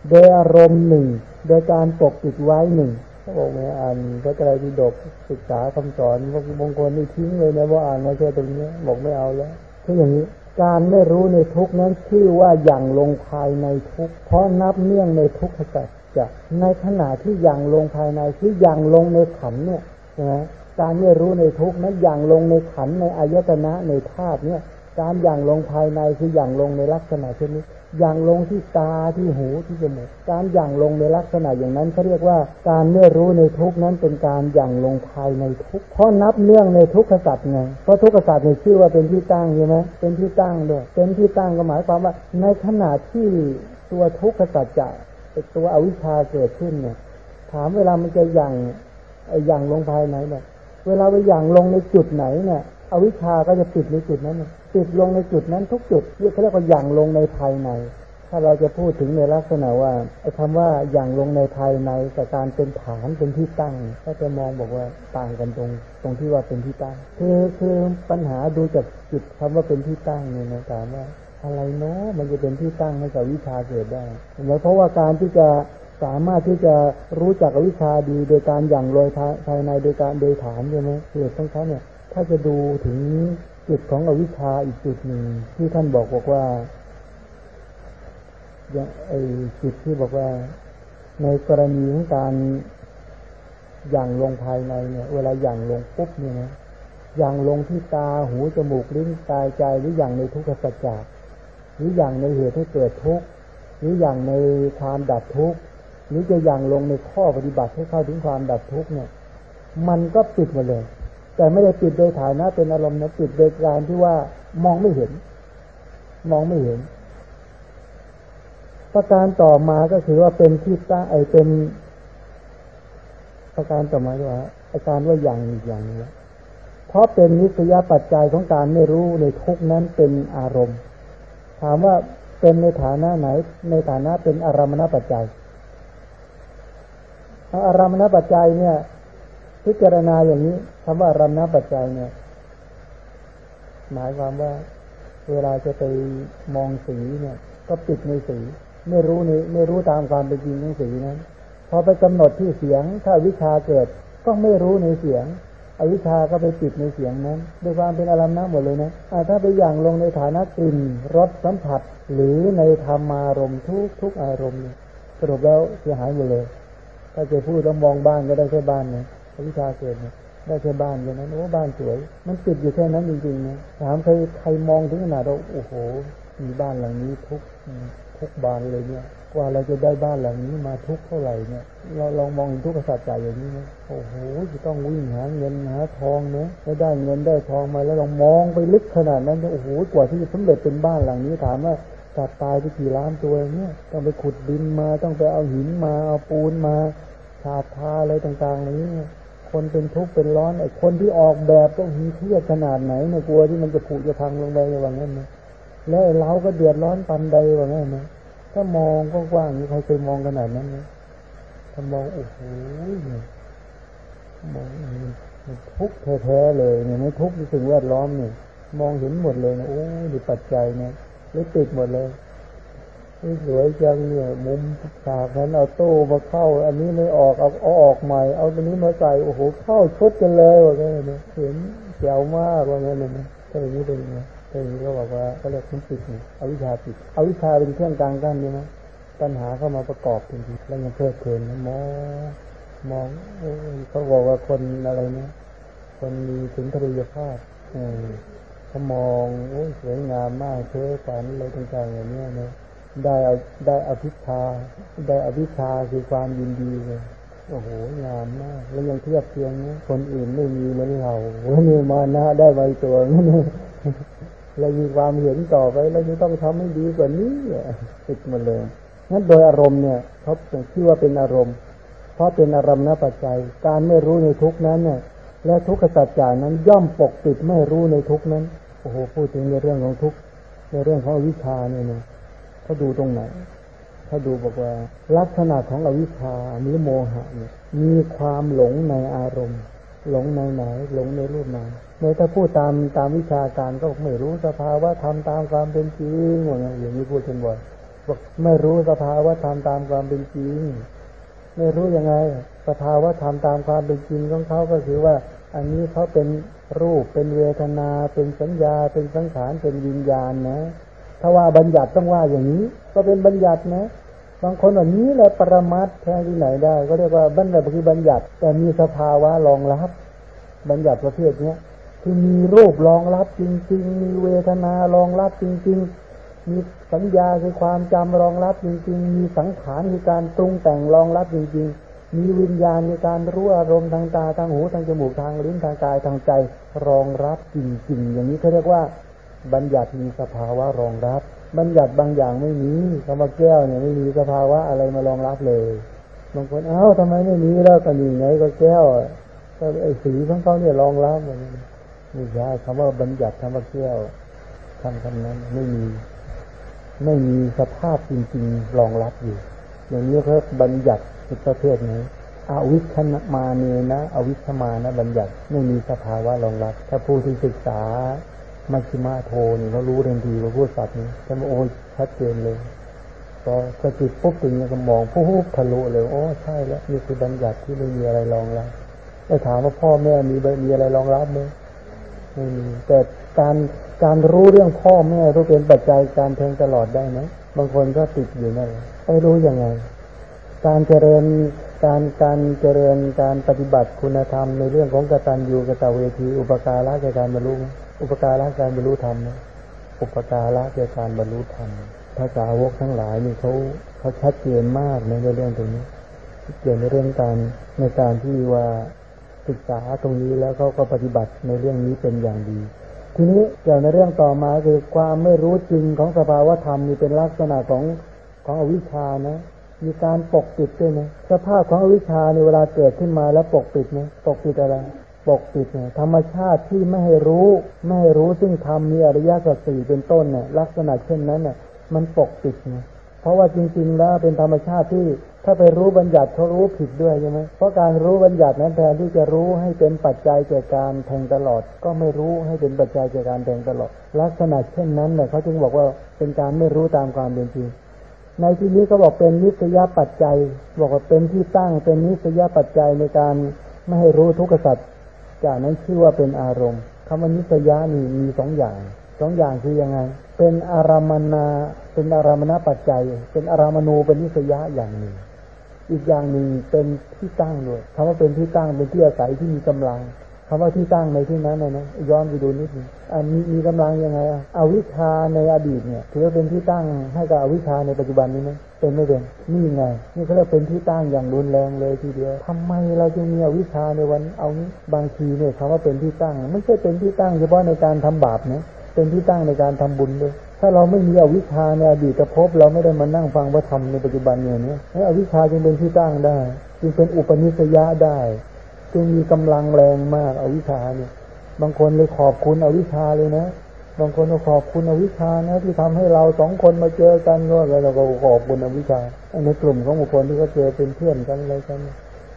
โดยอารมณ์หนึ่ง โดยการปกปิดไว้หนึ่งเขาบอกไม่อ่านพระไตรปิฎกศึกษาคำสอนพวกมงคลนี่ทิ้งเลยนะว่าอ่านมาแค่ตรงนี้บอกไม่เอาแล้วคืออย่างนี้ การไม่รู้ในทุกนั้นชื่อว่าอย่างลงภายในทุกเพราะนับเนื่องในทุกขจัดจะในขณะที่อย่างลงภายในคืออย่างลงในขันเนี่ยนะการไม่รู้ในทุกนั้นอย่างลงในขันในอายตนะในธาตุเนี่ย การอย่างลงภายในคืออย่างลงในลักษณะเช่นนี้ อย่างลงที่ตาที่หูที่จมูกการอย่างลงในลักษณะอย่างนั้นเขาเรียกว่าการเมื่อรู้ในทุกนั้นเป็นการอย่างลงภายในทุกเพราะนับเนื่องในทุกขสัตว์ไงเพราะทุกขสัตว์ในชื่อว่าเป็นที่ตั้งใช่ไหมเป็นที่ตั้งด้วยเป็นที่ตั้งก็หมายความว่า ในขณะที่ตัวทุกขสัตว์จะตัวอวิชชาเกิดขึ้นเนี่ย ถามเวลามันจะอย่างอย่างลงภายในเนี่ย เวลาไปอย่างลงในจุดไหนเนี่ยอวิชชาก็จะปิดในจุดนั้น ปิดลงในจุดนั้นทุกจุดเรียกเขาเรียกว่าอย่างลงในภายใน ถ้าเราจะพูดถึงในลักษณะว่าไอ้คำว่าอย่างลงในภายในกับการเป็นฐานเป็นที่ตั้ง ก็จะมองบอกว่าต่างกันตรง ตรงที่ว่าเป็นที่ตั้ง คือคือปัญหาดูจากจุดคำว่าเป็นที่ตั้งเนี่ยนะถามว่าอะไรเนาะมันจะเป็นที่ตั้งให้กับวิชาเกิดได้เพราะว่าการที่จะสามารถที่จะรู้จักวิชาดีโดยการอย่างลอยภายในโดยการโดยฐานใช่ไหมเหตุทั้งนั้เนี่ย ถ้าจะดูถึง จุดของอวิชชาอีกจุดหนึ่งที่ท่านบอกบอกว่าอย่างไอจุดที่บอกว่า ในกรณีของการอย่างลงภายในเนี่ย เวลาอย่างลงปุ๊บเนี่ยนะอย่างลงที่ตาหูจมูกลิ้นกายใจหรืออย่างในทุกขสัจจะหรืออย่างในเหตุให้เกิดทุกข์หรืออย่างในความดับทุกข์หรือจะอย่างลงในข้อปฏิบัติให้เข้าถึงความดับทุกข์เนี่ย มันก็ปิดมาเลย แต่ไม่ได้ปิดโดยฐานะเป็นอารมณ์นะปิดโดยการที่ว่ามองไม่เห็น มองไม่เห็น ประการต่อมาก็คือว่าเป็นที่ตั้งไอเป็น ประการต่อมาว่าอาการว่าอย่างอย่างนี้เพราะเป็นนิสยปัจจัยของการไม่รู้ในทุกนั้นเป็นอารมณ์ ถามว่าเป็นในฐานะไหน ในฐานะเป็นอารมณปัจจัยอารมณปัจจัยเนี่ย พิจารณาอย่างนี้คำว่าอารามณปัจจัยเนี่ย หมายความว่า เวลาจะไปมองสีเนี่ย ก็ปิดในสี ไม่รู้ในไม่รู้ตามความเป็นจริงของสีนั้นพอไปกำหนดที่เสียง ถ้าวิชาเกิด ก็ไม่รู้ในเสียง อวิชาก็ไปปิดในเสียงนั้นด้วยความเป็นอารมณ์นะหมดเลยนะถ้าไปอย่างลงในฐานะกลิ่นรสสัมผัส หรือในธรรมารมทุกทุกอารมณ์สรุปแล้วเสียหายหมดเลย ถ้าจะพูดแล้วมองบ้านก็ได้แค่บ้านนะ วิชาเกิดเนี่ยได้แค่บ้านอย่างนั้นโอ้บ้านสวย มันติดอยู่แค่นั้นจริงๆนะถามใครใครมองถึงขนาดเราโอ้โห มีบ้านหลังนี้ทุกทุกบานเลยเนี่ย กว่าเราจะได้บ้านหลังนี้มาทุกเท่าไหร่เนี่ย เราลองมองทุกขสัจจอย่างนี้นะโอ้โหจะต้องวิ่งหาเงินหาทองเนะแล้วได้เงินได้ทองมาแล้วลองมองไปลึกขนาดนั้นโอ้โหกว่าที่จะสำเร็จเป็นบ้านหลังนี้ถามว่าสัตว์ตายไปกี่ล้านตัวเนี่ยต้องไปขุดดินมาต้องไปเอาหินมาเอาปูนมาชาบทาอะไรต่างๆนี้ คนเป็นทุกข์เป็นร้อนไอ้คนที่ออกแบบต้องหีเครียดขนาดไหนเนี่ยกลัวที่มันจะผุจะพังลงไปอย่างนั้นนะแล้วเราก็เดือดร้อนปันใดว่างั้นนะถ้ามองกว้างๆนี่ใครเคยมองขนาดนั้นนะถ้ามองโอ้โหเนี่ยมองมันทุกข์แท้ๆเลยเนี่ยไม่ทุกข์สิ่งแวดล้อมเนี่ยมองเห็นหมดเลยนะโอ้ดีปัจจัยเนี่ยเลยติดหมดเลย สวยจังเนี่ยมุมฉากนั้นเอาโต้มาเข้า อันนี้ไม่ออกเอาเอาออกใหม่ เอาตัวนี้มาใส่โอ้โหเข้าชุดกันเลยว่าไงเนี่ยเห็นเจ๋วมากว่าไงเลยนะถ้าอย่างนี้เป็นไงถ้าอย่างนี้ก็บอกว่าก็เรียกมันติดเนี่ยอวิชาติดอวิชาเป็นเครื่องกลางกันใช่ไหมปัญหาเข้ามาประกอบจริงๆแล้วยังเพลิดเพลินมองมองเขาบอกว่าคนอะไรเนี่ยคนมีถึงทรียภาพเขามองโอ้ยสวยงามมากเพ้อฝันอะไรต่างๆอย่างเนี้ยนะ ได้เอาได้อภิชาได้อภิชาคือความยินดีเลยโอ้โหงามมาก แล้วยังเทียบเทียงนะคนอื่นไม่มีเหมือนเราวันนี้มานะได้ใบตัวนี่เรามีความเห็นต่อไปเราจะต้องทำให้ดีกว่านี้ติดมาเลยงั้นโดยอารมณ์เนี่ยเขาชื่อว่าเป็นอารมณ์ เพราะเป็นอารมณ์นปัจจัย การไม่รู้ในทุกนั้นเนี่ยและทุกขสัจจานั้นย่อมปกปิดไม่รู้ในทุกนั้นโอ้โหพูดถึงในเรื่องของทุกในเรื่องของวิชาเนี่ยนะ เขาดูตรงไหนเขาดูบอกว่า ลักษณะของอวิชชาหรือโมหะเนี่ยมีความหลงในอารมณ์ หลงในไหน หลงในรูปนามในถ้าพูดตามตามวิชาการก็ไม่รู้สภาวะทำตามความเป็นจริงอย่างนี้พูดกันบ่อยบอกไม่รู้สภาวะทำตามความเป็นจริง ไม่รู้ยังไงสภาวะธรรมตามความเป็นจริงของเขาก็คือว่า อันนี้เขาเป็นรูปเป็นเวทนา เป็นสัญญา เป็นสังขารเป็นวิญญาณนะ ถ้าว่าบัญญัติต้องว่าอย่างนี้ ก็เป็นบัญญัตินะบางคนแบบนี้แหละปรมัตแท้ที่ไหนได้ ก็เรียกว่าบัญญัติคือบัญญัติ แต่มีสภาวะรองรับ บัญญัติประเภทเนี้ยที่มีรูปรองรับจริง ๆ มีเวทนารองรับจริง ๆ มีสัญญาคือความจำรองรับจริง ๆ มีสังขารคือการปรุงแต่งรองรับจริง ๆ มีวิญญาณในการรู้อารมณ์ทางตาทางหูทางจมูกทางลิ้นทางกายทางใจรองรับจริง ๆ อย่างนี้เขาเรียกว่า บัญญัติมีสภาวะรองรับ บัญญัติบางอย่างไม่มีคำว่าแก้วเนี่ยไม่มีสภาวะอะไรมารองรับเลยบางคนเอ้าทำไมไม่มีแล้วก็นี่ไงก็แก้วก็ไอ้สีของเขาเนี่ยรองรับอย่างนี้ไม่ใช่คำว่าบัญญัติคำว่าแก้วคำคำนั้นไม่มี ไม่มีสภาพจริงๆรองรับอยู่ อย่างนี้เขาบัญญัติประเภทนี้อวิชนมาเนนะ อวิชมานะบัญญัติไม่มีสภาวะรองรับ ถ้าผู้ที่ศึกษา มัชฌิมาโทนี่เขารู้ทันทีว่าพูดสัตว์นี้ท่านโอ้ชัดเจนเลยพอสกิดปุ๊บถึงก็มองปุ๊บทะลุเลยโอ้ใช่แล้วนี่คือบัญญัติที่ไม่มีอะไรรองรับไอ้ถามว่าพ่อแม่มีมีอะไรรองรับไหมไม่มีแต่การการรู้เรื่องพ่อแม่รู้เป็นปัจจัยการแทงตลอดได้ไหมบางคนก็ติดอยู่นั่นไอ้รู้ยังไง การเจริญการการเจริญการปฏิบัติคุณธรรมในเรื่องของกตัญญูกตเวที อุปการะแก่การบรรลุอุปการะการบรรลุธรรมนะอุปการะแก่การบรรลุธรรมภาษาวกทั้งหลายนี่เขาเขาชัดเจนมากในเรื่องตรงนี้เกี่ยวในเรื่องการในการที่ว่าศึกษาตรงนี้แล้วเขาก็ปฏิบัติในเรื่องนี้เป็นอย่างดี ทีนี้เกี่ยวในเรื่องต่อมาคือความไม่รู้จริงของสภาวธรรมนี่เป็นลักษณะของของอวิชชานะ มีการปกปิดด้วยนะสภาพของอวิชชาในเวลาเกิดขึ้นมาแล้วปกปิดนะปกปิดอะไร ปกปิดเนี่ยธรรมชาติที่ไม่ให้รู้ ไม่ให้รู้ซึ่งธรรมมีอริยสัจสี่เป็นต้นเนี่ยลักษณะเช่นนั้นเนี่ยมันปกปิดไงเพราะว่าจริง ๆ แล้วเป็นธรรมชาติที่ถ้าไปรู้บัญญัติเขารู้ผิดด้วยใช่ไหมเพราะการรู้บัญญัตินั้นแทนที่จะรู้ให้เป็นปัจจัยแก่การแทงตลอด ก็ไม่รู้ให้เป็นปัจจัยแก่การแทงตลอด ลักษณะเช่นนั้นเนี่ยเขาจึงบอกว่าเป็นการไม่รู้ตามความเป็นจริง ในที่นี้ก็บอกเป็นนิสยปัจจัย บอกว่าเป็นที่ตั้งเป็นนิสยปัจจัยในการไม่ให้รู้ทุกขสัจจากนั้นชื่อว่าเป็นอารมณ์คำว่านิสยานี่มีสองอย่างสองอย่างคือยังไง เป็นอารามนาเป็นอารามณปัจจัย เป็นอารามณูเป็นนิสยาอย่างหนึ่ง อีกอย่างหนึ่งเป็นที่ตั้งด้วยคำว่าเป็นที่ตั้งเป็นที่อาศัยที่มีกำลัง คำว่าที่ตั้งในที่นั้นนะนะย้อนไปดูนิดนึงอันมีมีกำลังยังไงอะอวิชชาในอดีตเนี่ยถือว่าเป็นที่ตั้งให้กับอวิชชาในปัจจุบันนี้ไหมเป็นไม่เป็นนี่ไง นี่เขาเรียกเป็นที่ตั้งอย่างรุนแรงเลยทีเดียวทำไมเราจึงมีอวิชชาในวันเอานี้บางทีเนี่ยคำว่าเป็นที่ตั้ง ไม่ใช่เป็นที่ตั้งเฉพาะในการทำบาปนะเป็นที่ตั้งในการทำบุญด้วยถ้าเราไม่มีอวิชชาในอดีตภพเราไม่ได้มานั่งฟังพระธรรมในปัจจุบันอย่างนี้ให้อวิชชาจึงเป็นที่ตั้งได้ จึงเป็นอุปนิสัยะได้ จึงมีกำลังแรงมากอวิชชาเนี่ย บางคนเลยขอบคุณอวิชชาเลยนะ บางคนก็ขอบคุณอวิชชานะที่ทำให้เราสองคนมาเจอกันก็เราก็ขอบคุณอวิชชาในกลุ่มของบุคคลที่เขาเจอเป็นเพื่อนกันอะไรกัน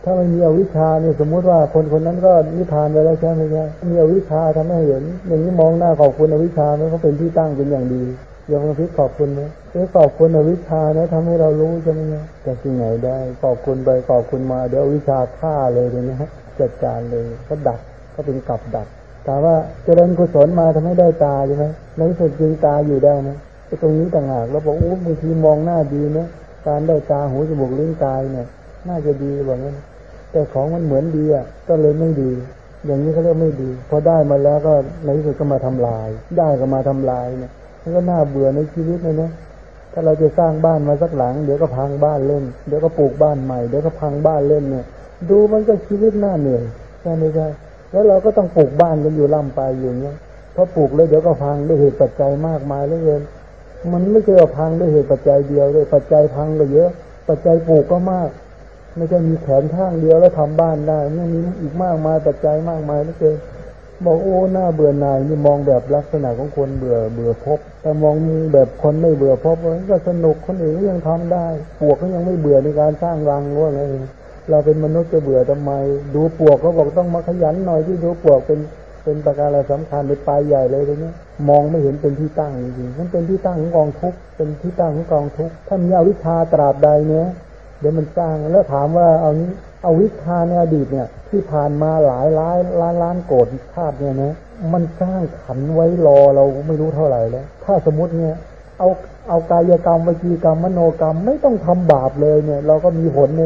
ถ้าไม่มีอวิชชาเนี่ยสมมุติว่าคนคนนั้นก็นิพพานไปแล้วใช่ไหมครับมีอวิชชาทำให้เห็น อย่างนี้มองหน้าขอบคุณอวิชชามันก็เป็นที่ตั้งเป็นอย่างดียกมาพิขอบคุณนะเอ้ขอบคุณอวิชชานะทำให้เรารู้ใช่ไหมครับแต่ที่ไหนได้ขอบคุณไปขอบคุณมาเดี๋ยวอวิชาฆ่าเลยเดี๋ยนี้ จัดการเลยก็ดักก็เป็นกับดักถามว่าเจริญกุศลมาทำให้ได้ตาใช่ไหมในที่สุดจริงตาอยู่ได้นะไอ้ตรงนี้ต่างหากเราบอกโอ้บางทีมองหน้าดีนะการได้ตาหูจมูกลิ้นกายเนี่ย น่าจะดีแบบนั้นแต่ของมันเหมือนดีอะก็เลยไม่ดี อย่างนี้เขาเรียกไม่ดี พอได้มาแล้วก็ในที่สุดก็มาทำลาย ได้ก็มาทำลายเนี่ยมันก็น่าเบื่อในชีวิตเลยนะถ้าเราจะสร้างบ้านมาสักหลัง เดี๋ยวก็พังบ้านเล่น เดี๋ยวก็ปลูกบ้านใหม่ เดี๋ยวก็พังบ้านเล่นเนี่ย ดูมันก็ชีวิตน่าเหนื่อยใช่ไหมใช่แล้วเราก็ต้องปลูกบ้านกันอยู่ล่ำไปอยู่เนี้ยพอปลูกเลยเดี๋ยวก็พังด้วยเหตุปัจจัยมากมายเหลือเกินมันไม่ใช่ว่าพังด้วยเหตุปัจจัยเดียวเลยปัจจัยพังก็เยอะ ปัจจัยปลูกก็มาก ไม่ใช่มีแขนข้างเดียวแล้วทำบ้านได้มันมีอีกมากมายปัจจัยมากมายเหลือเกินบอกโอ้หน้าเบื่อหน่ายนี่มองแบบลักษณะของคนเบื่อเบื่อพบ แต่มองแบบคนไม่เบื่อพบก็สนุกคนอื่นก็ยังทำได้ปลวกก็ยังไม่เบื่อในการสร้างรังว่าไง เราเป็นมนุษย์จะเบื่อทำไม ดูปวกเขาบอกต้องมาขยันหน่อยที่ดูปวกเป็นเป็นประการอะไรสำคัญในปลายใหญ่เลยตรงนี้มองไม่เห็นเป็นที่ตั้งจริงๆมันเป็นที่ตั้งของกองทุกข์เป็นที่ตั้งของกองทุกข์ถ้ามีอวิชชาตราบใดเนี้ยเดี๋ยวมันสร้างแล้วถามว่าเอานี้เอาวิชาในอดีตเนี่ย ที่ผ่านมาหลายล้านล้านล้านโกดชาติเนี่ยนะมันสร้างขันไว้รอเราไม่รู้เท่าไหร่แล้ว ถ้าสมมติเนี่ย เอาเอากายกรรมวิจีกรรมมโนกรรมไม่ต้องทำบาปเลยเนี่ย เราก็มีผลใน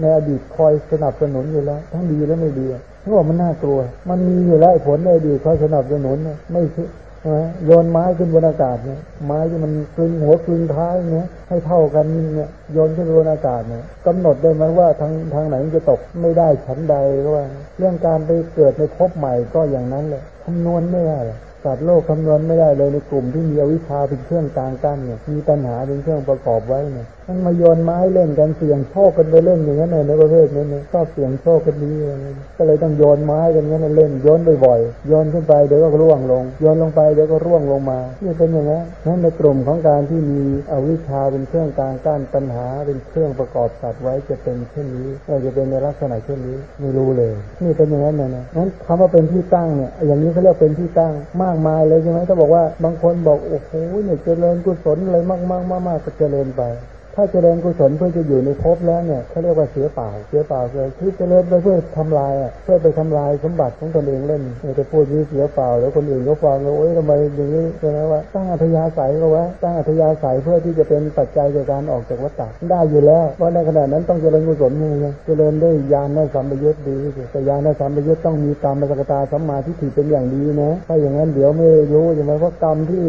ในอดีตคอยสนับสนุนอยู่แล้ว ทั้งดีและไม่ดีเพราะว่ามันน่ากลัว มันมีอยู่แล้วผลในอดีตคอยสนับสนุนไม่โยนไม้ขึ้นบนอากาศเนี่ยไม้ที่มันกลึงหัวกลึงท้ายเนี่ยให้เท่ากันเนี่ยโยนขึ้นบนอากาศเนี่ยกำหนดได้ไหมว่าทางทางไหนจะตกไม่ได้ชั้นใดก็ว่า เรื่องการไปเกิดในภพใหม่ก็อย่างนั้นเลยคำนวณไม่ได้สัตว์โลกคำนวณไม่ได้เลยในกลุ่มที่มีอวิชชาเป็นเครื่องกลางกั้นเนี่ยมีปัญหาเป็นเครื่องประกอบไว้เนี่ยมันมาโยนไม้เล่นกันเสี่ยงโชคกันไปเล่นอย่างนั้นเลยในประเภทนี้เนี่ยชอบเสี่ยงโชคกันดีก็เลยต้องโยนไม้กันงั้นเล่นโยนบ่อยๆโยนขึ้นไปเดี๋ยวก็ร่วงลงโยนลงไปเดี๋ยวก็ร่วงลงมานี่เป็นอย่างนั้นนั่นในกลุ่มของการที่มีอวิชชาเเป็นเครื่องกลางกั้นปัญหา เป็นเครื่องประกอบสัตว์ไว้จะเป็นเช่นนี้เราจะเป็นในลักษณะเช่นนี้ไม่รู้เลย นี่เป็นอย่างนั้นนะนะนั้นคำว่าเป็นที่ตั้งเนี่ย อย่างนี้เขาเรียกเป็นที่ตั้งมากมายเลยใช่ไหมถ้าบอกว่าบางคนบอกโอ้โหเนี่ยเจริญกุศลอะไรมากๆมากๆก็เจริญไป ถ้าเจริญกุศลเพื่อจะอยู่ในภพแล้วเนี่ยเขาเรียกว่าเสียเปล่า เสียเปล่าเลยคือเจริญไปเพื่อทำลายอะเพื่อไปทำลายสมบัติของตนเองเล่นจะพูดนี้เสียเปล่า แล้วคนอื่นก็ฟังแล้วโอ้ยทำไมอย่างนี้ใช่ไหมว่าตั้งอัธยาศัยก็ว่าตั้งอัธยาศัยเพื่อที่จะเป็นปัจจัยในการออกจากวัฏฏะได้อยู่แล้วเพราะในขณะนั้นต้องเจริญกุศลไงเจริญด้วยญาณในสัมปยุตดีแต่ญาณในสัมปยุตต้องมีกรรมสกตาสัมมาทิฏฐิเป็นอย่างดีนะถ้าอย่างนั้นเดี๋ยวไม่รู้ใช่ไหมเพราะกรรมที่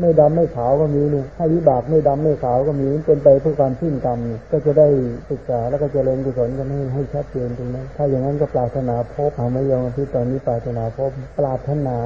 ไม่ดำไม่ขาวก็มีนี่ให้วิบากไม่ดำไม่ขาวก็มีเป็นไปเพื่อความสิ้นกรรมก็จะได้ศึกษาแล้วก็จเจริญกุศลกันให้ให้ชัดเจนตรงนั้นถ้าอย่างนั้นก็ปรารถนาพบหาไม่ยอมที่ตอนนี้ปรารถนาพบปรารถนา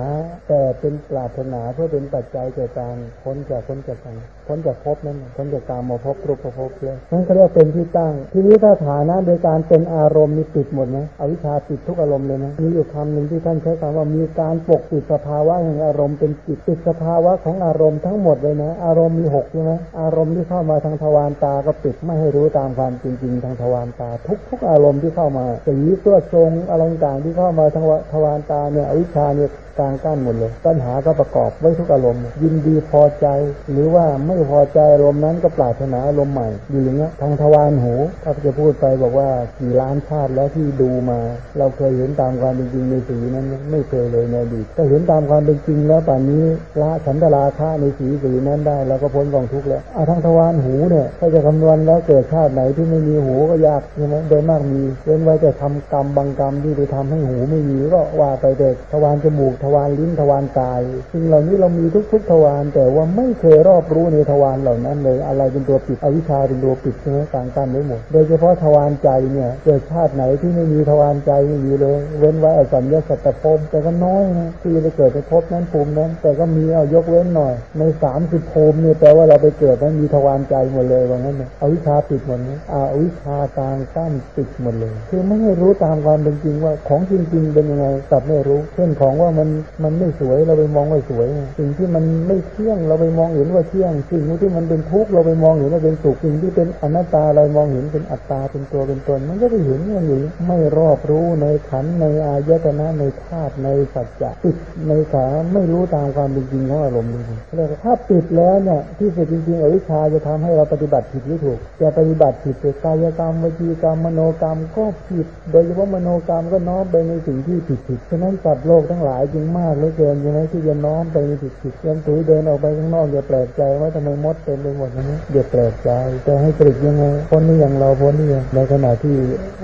แต่เป็นปรารถนาเพื่อเป็นปัจจัยแก่การพ้นจากพ้นจากกันพ้นจากภพนั้นพ้นจากการมาพบรูปภพเลยนั่นเขาเรียกเป็นที่ตั้ง ทีนี้ถ้าฐานะโดยการเป็นอารมณ์มีปิดหมดไหมอวิชชาปิดทุกอารมณ์เลยนะมีอยู่คำหนึ่งที่ท่านใช้คำว่ามีการปกปิดสภาวะแห่งอารมณ์เป็นปิดปิดสภาวะของอารมณ์มณ์ทั้งหมดเลยนะ อารมณ์มีหกใช่ไหมอารมณ์ที่เข้ามาทางทวารตาก็ปิดไม่ให้รู้ตามความจริง ๆ ทางทวารตา ทุกทุกอารมณ์ที่เข้ามาสีตัวทรงอารมณ์ต่างที่เข้ามาทางทวารตาเนี่ยอวิชชาเนี่ย กลางกั้นหมดเลยปัญหาก็ประกอบไว้ทุกอารมณ์ ยินดีพอใจ หรือว่าไม่พอใจอารมณ์นั้นก็ปรารถนาอารมณ์ใหม่อยู่อย่างเงี้ยทางทวารหูถ้าจะพูดไปบอกว่ากี่ล้านชาติแล้วที่ดูมา เราเคยเห็นตามความเป็นจริงในสีนั้นไม่เคยเลยในอดีตถ้าเห็นตามความเป็นจริงแล้วป่านนี้ละฉันทราคะในสีสีนั้นได้เราก็พ้นกองทุกข์แล้วอาทางทวารหูเนี่ยถ้าจะคำนวณแล้วเกิดชาติไหนที่ไม่มีหูก็ยากใช่ไหมโดยมากมีเว้นไว้จะทำกรรมบางกรรมที่ไปทำให้หูไม่มีก็ว่าไปเด็กทวารจมูกทวารลิ้นทวารกายสิ่งเหล่านี้เรามีทุกๆทวารแต่ว่าไม่เคยรอบรู้ในทวารเหล่านั้นเลย อะไรเป็นตัวปิดอวิชชาเป็นตัวปิดใช่ไหมต่างกันไว้หมด โดยเฉพาะทวารใจเนี่ยเกิดชาติไหนที่ไม่มีทวารใจไม่มีเลย เว้นไว้อสัญญาสัตตภพแต่ก็น้อยนะที่จะเกิดในภพนั้นภูมินั้น แต่ก็มีเอายกเว้นหน่อย ในสามสิบภูมิเนี่ยแปลว่าเราไปเกิดนั้นมีทวารใจหมดเลยว่างั้นนะอวิชชาปิดหมดนะอวิชชาต่างกั้นปิดหมดเลย คือไม่ให้รู้ตามความเป็นจริงว่าของจริงๆเป็นยังไงตัดไม่รู้เช่นของว่ามันมันไม่สวยเราไปมองว่าสวย สิ่งที่มันไม่เที่ยงเราไปมองเห็นว่าเที่ยง สิ่งที่มันเป็นทุกข์เราไปมองเห็นว่าเป็นสุขสิ่งที่เป็นอนัตตาเรามองเห็นเป็นอัตตาเป็นตัวเป็นตนมันก็ไปเห็นอย่างนี้ไม่รอบรู้ในขันในอายตนะในธาตุในสัจจะปิดในขาไม่รู้ตามความเป็นจริงของอารมณ์จริงๆถ้าปิดแล้วเนี่ยที่สุดจริงๆอวิชชาจะทำให้เราปฏิบัติผิดหรือถูกจะปฏิบัติผิดกายกรรมวิจีกรรมมโนกรรมก็ผิด โดยเฉพาะมโนกรรมก็น้อมไปในสิ่งที่ผิดผิดฉะนั้นสัตว์โลกทั้งหลายจึงมากเหลือเกินใช่ไหมที่จะน้อมไปในผิดผิดยังตุ้ยเดินออกไปข้างนอกอย่าแปลกใจว่าทำไมมดเต็มไปหมดนี้อย่าแปลกใจจะให้ตรึกยังไงพ้นนี่อยังเราพ้นนี่ยังในขณะที่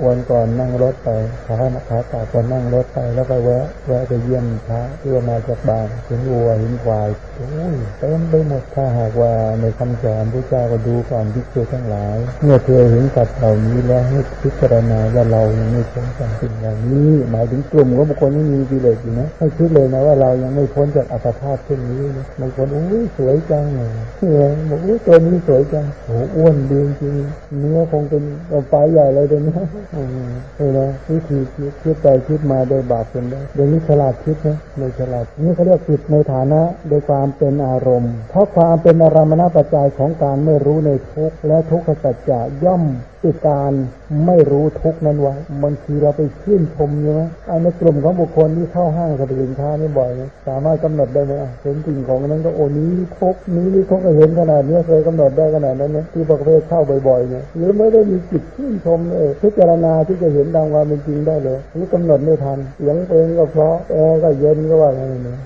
วันก่อนนั่งรถไปขาขาตาก่อนนั่งรถไปแล้วก็แวะแวะไปเยี่ยมพระที่มาจากบ้านเห็นวัวเห็นควายโอ้ยเต็มไปหมดถ้าหากว่าในคำสอนพระเจ้าก็ดูก่อนที่เจอทั้งหลาย เมื่อเธอเห็นสัตว์เหล่านี้แล้วให้พิจารณาว่าเรายังไม่พ้นจากสิ่งเหล่านี้ หมายถึงกลุ่มของบุคคลที่มีกิเลสอยู่นะให้คิดเลยนะว่าเรายังไม่พ้นจากอัตภาพเช่นนี้นะบางคนโอ้ยสวยจังเลยบอกโอ้ยตัวนี้สวยจังโอ้อ้วนดีจริงเนื้อคงเป็นไฟใหญ่เลยเดี๋ยวนี้เออนะวิธีคิดคิดไปคิดมาโดยบาปเป็นได้เดี๋ยวนี้ฉลาดคิดนะโดยฉลาดนี่เขาเรียกผิดในฐานะโดยความเป็นอารมณ์เพราะความเป็นอารมณปัจจัยของการไม่รู้ในทุกข์และทุกขสัจจะย่อม ติดการไม่รู้ทุกนั้นไว้บางทีเราไปชื่นชมใช่ไหมอันในกลุ่มของบุคคลที่เข้าห้างสรรพสินค้านี่บ่อย สามารถกำหนดได้ไหมเห็นสิ่งของนั้นก็โอ้นี้ทุกนี้นี่ทุกเห็นขนาดนี้เคยกำหนดได้ขนาดนั้นเนี่ยที่ประเภทเข้าบ่อยๆเนี่ยหรือไม่ได้มีจิตชื่นชมเลยพิจารณาที่จะเห็นดังความเป็นจริงได้เลยหรือกำหนดไม่ทันเสียงเพลงก็เพราะแอร์ก็เย็นก็ว่าไงเนี่ย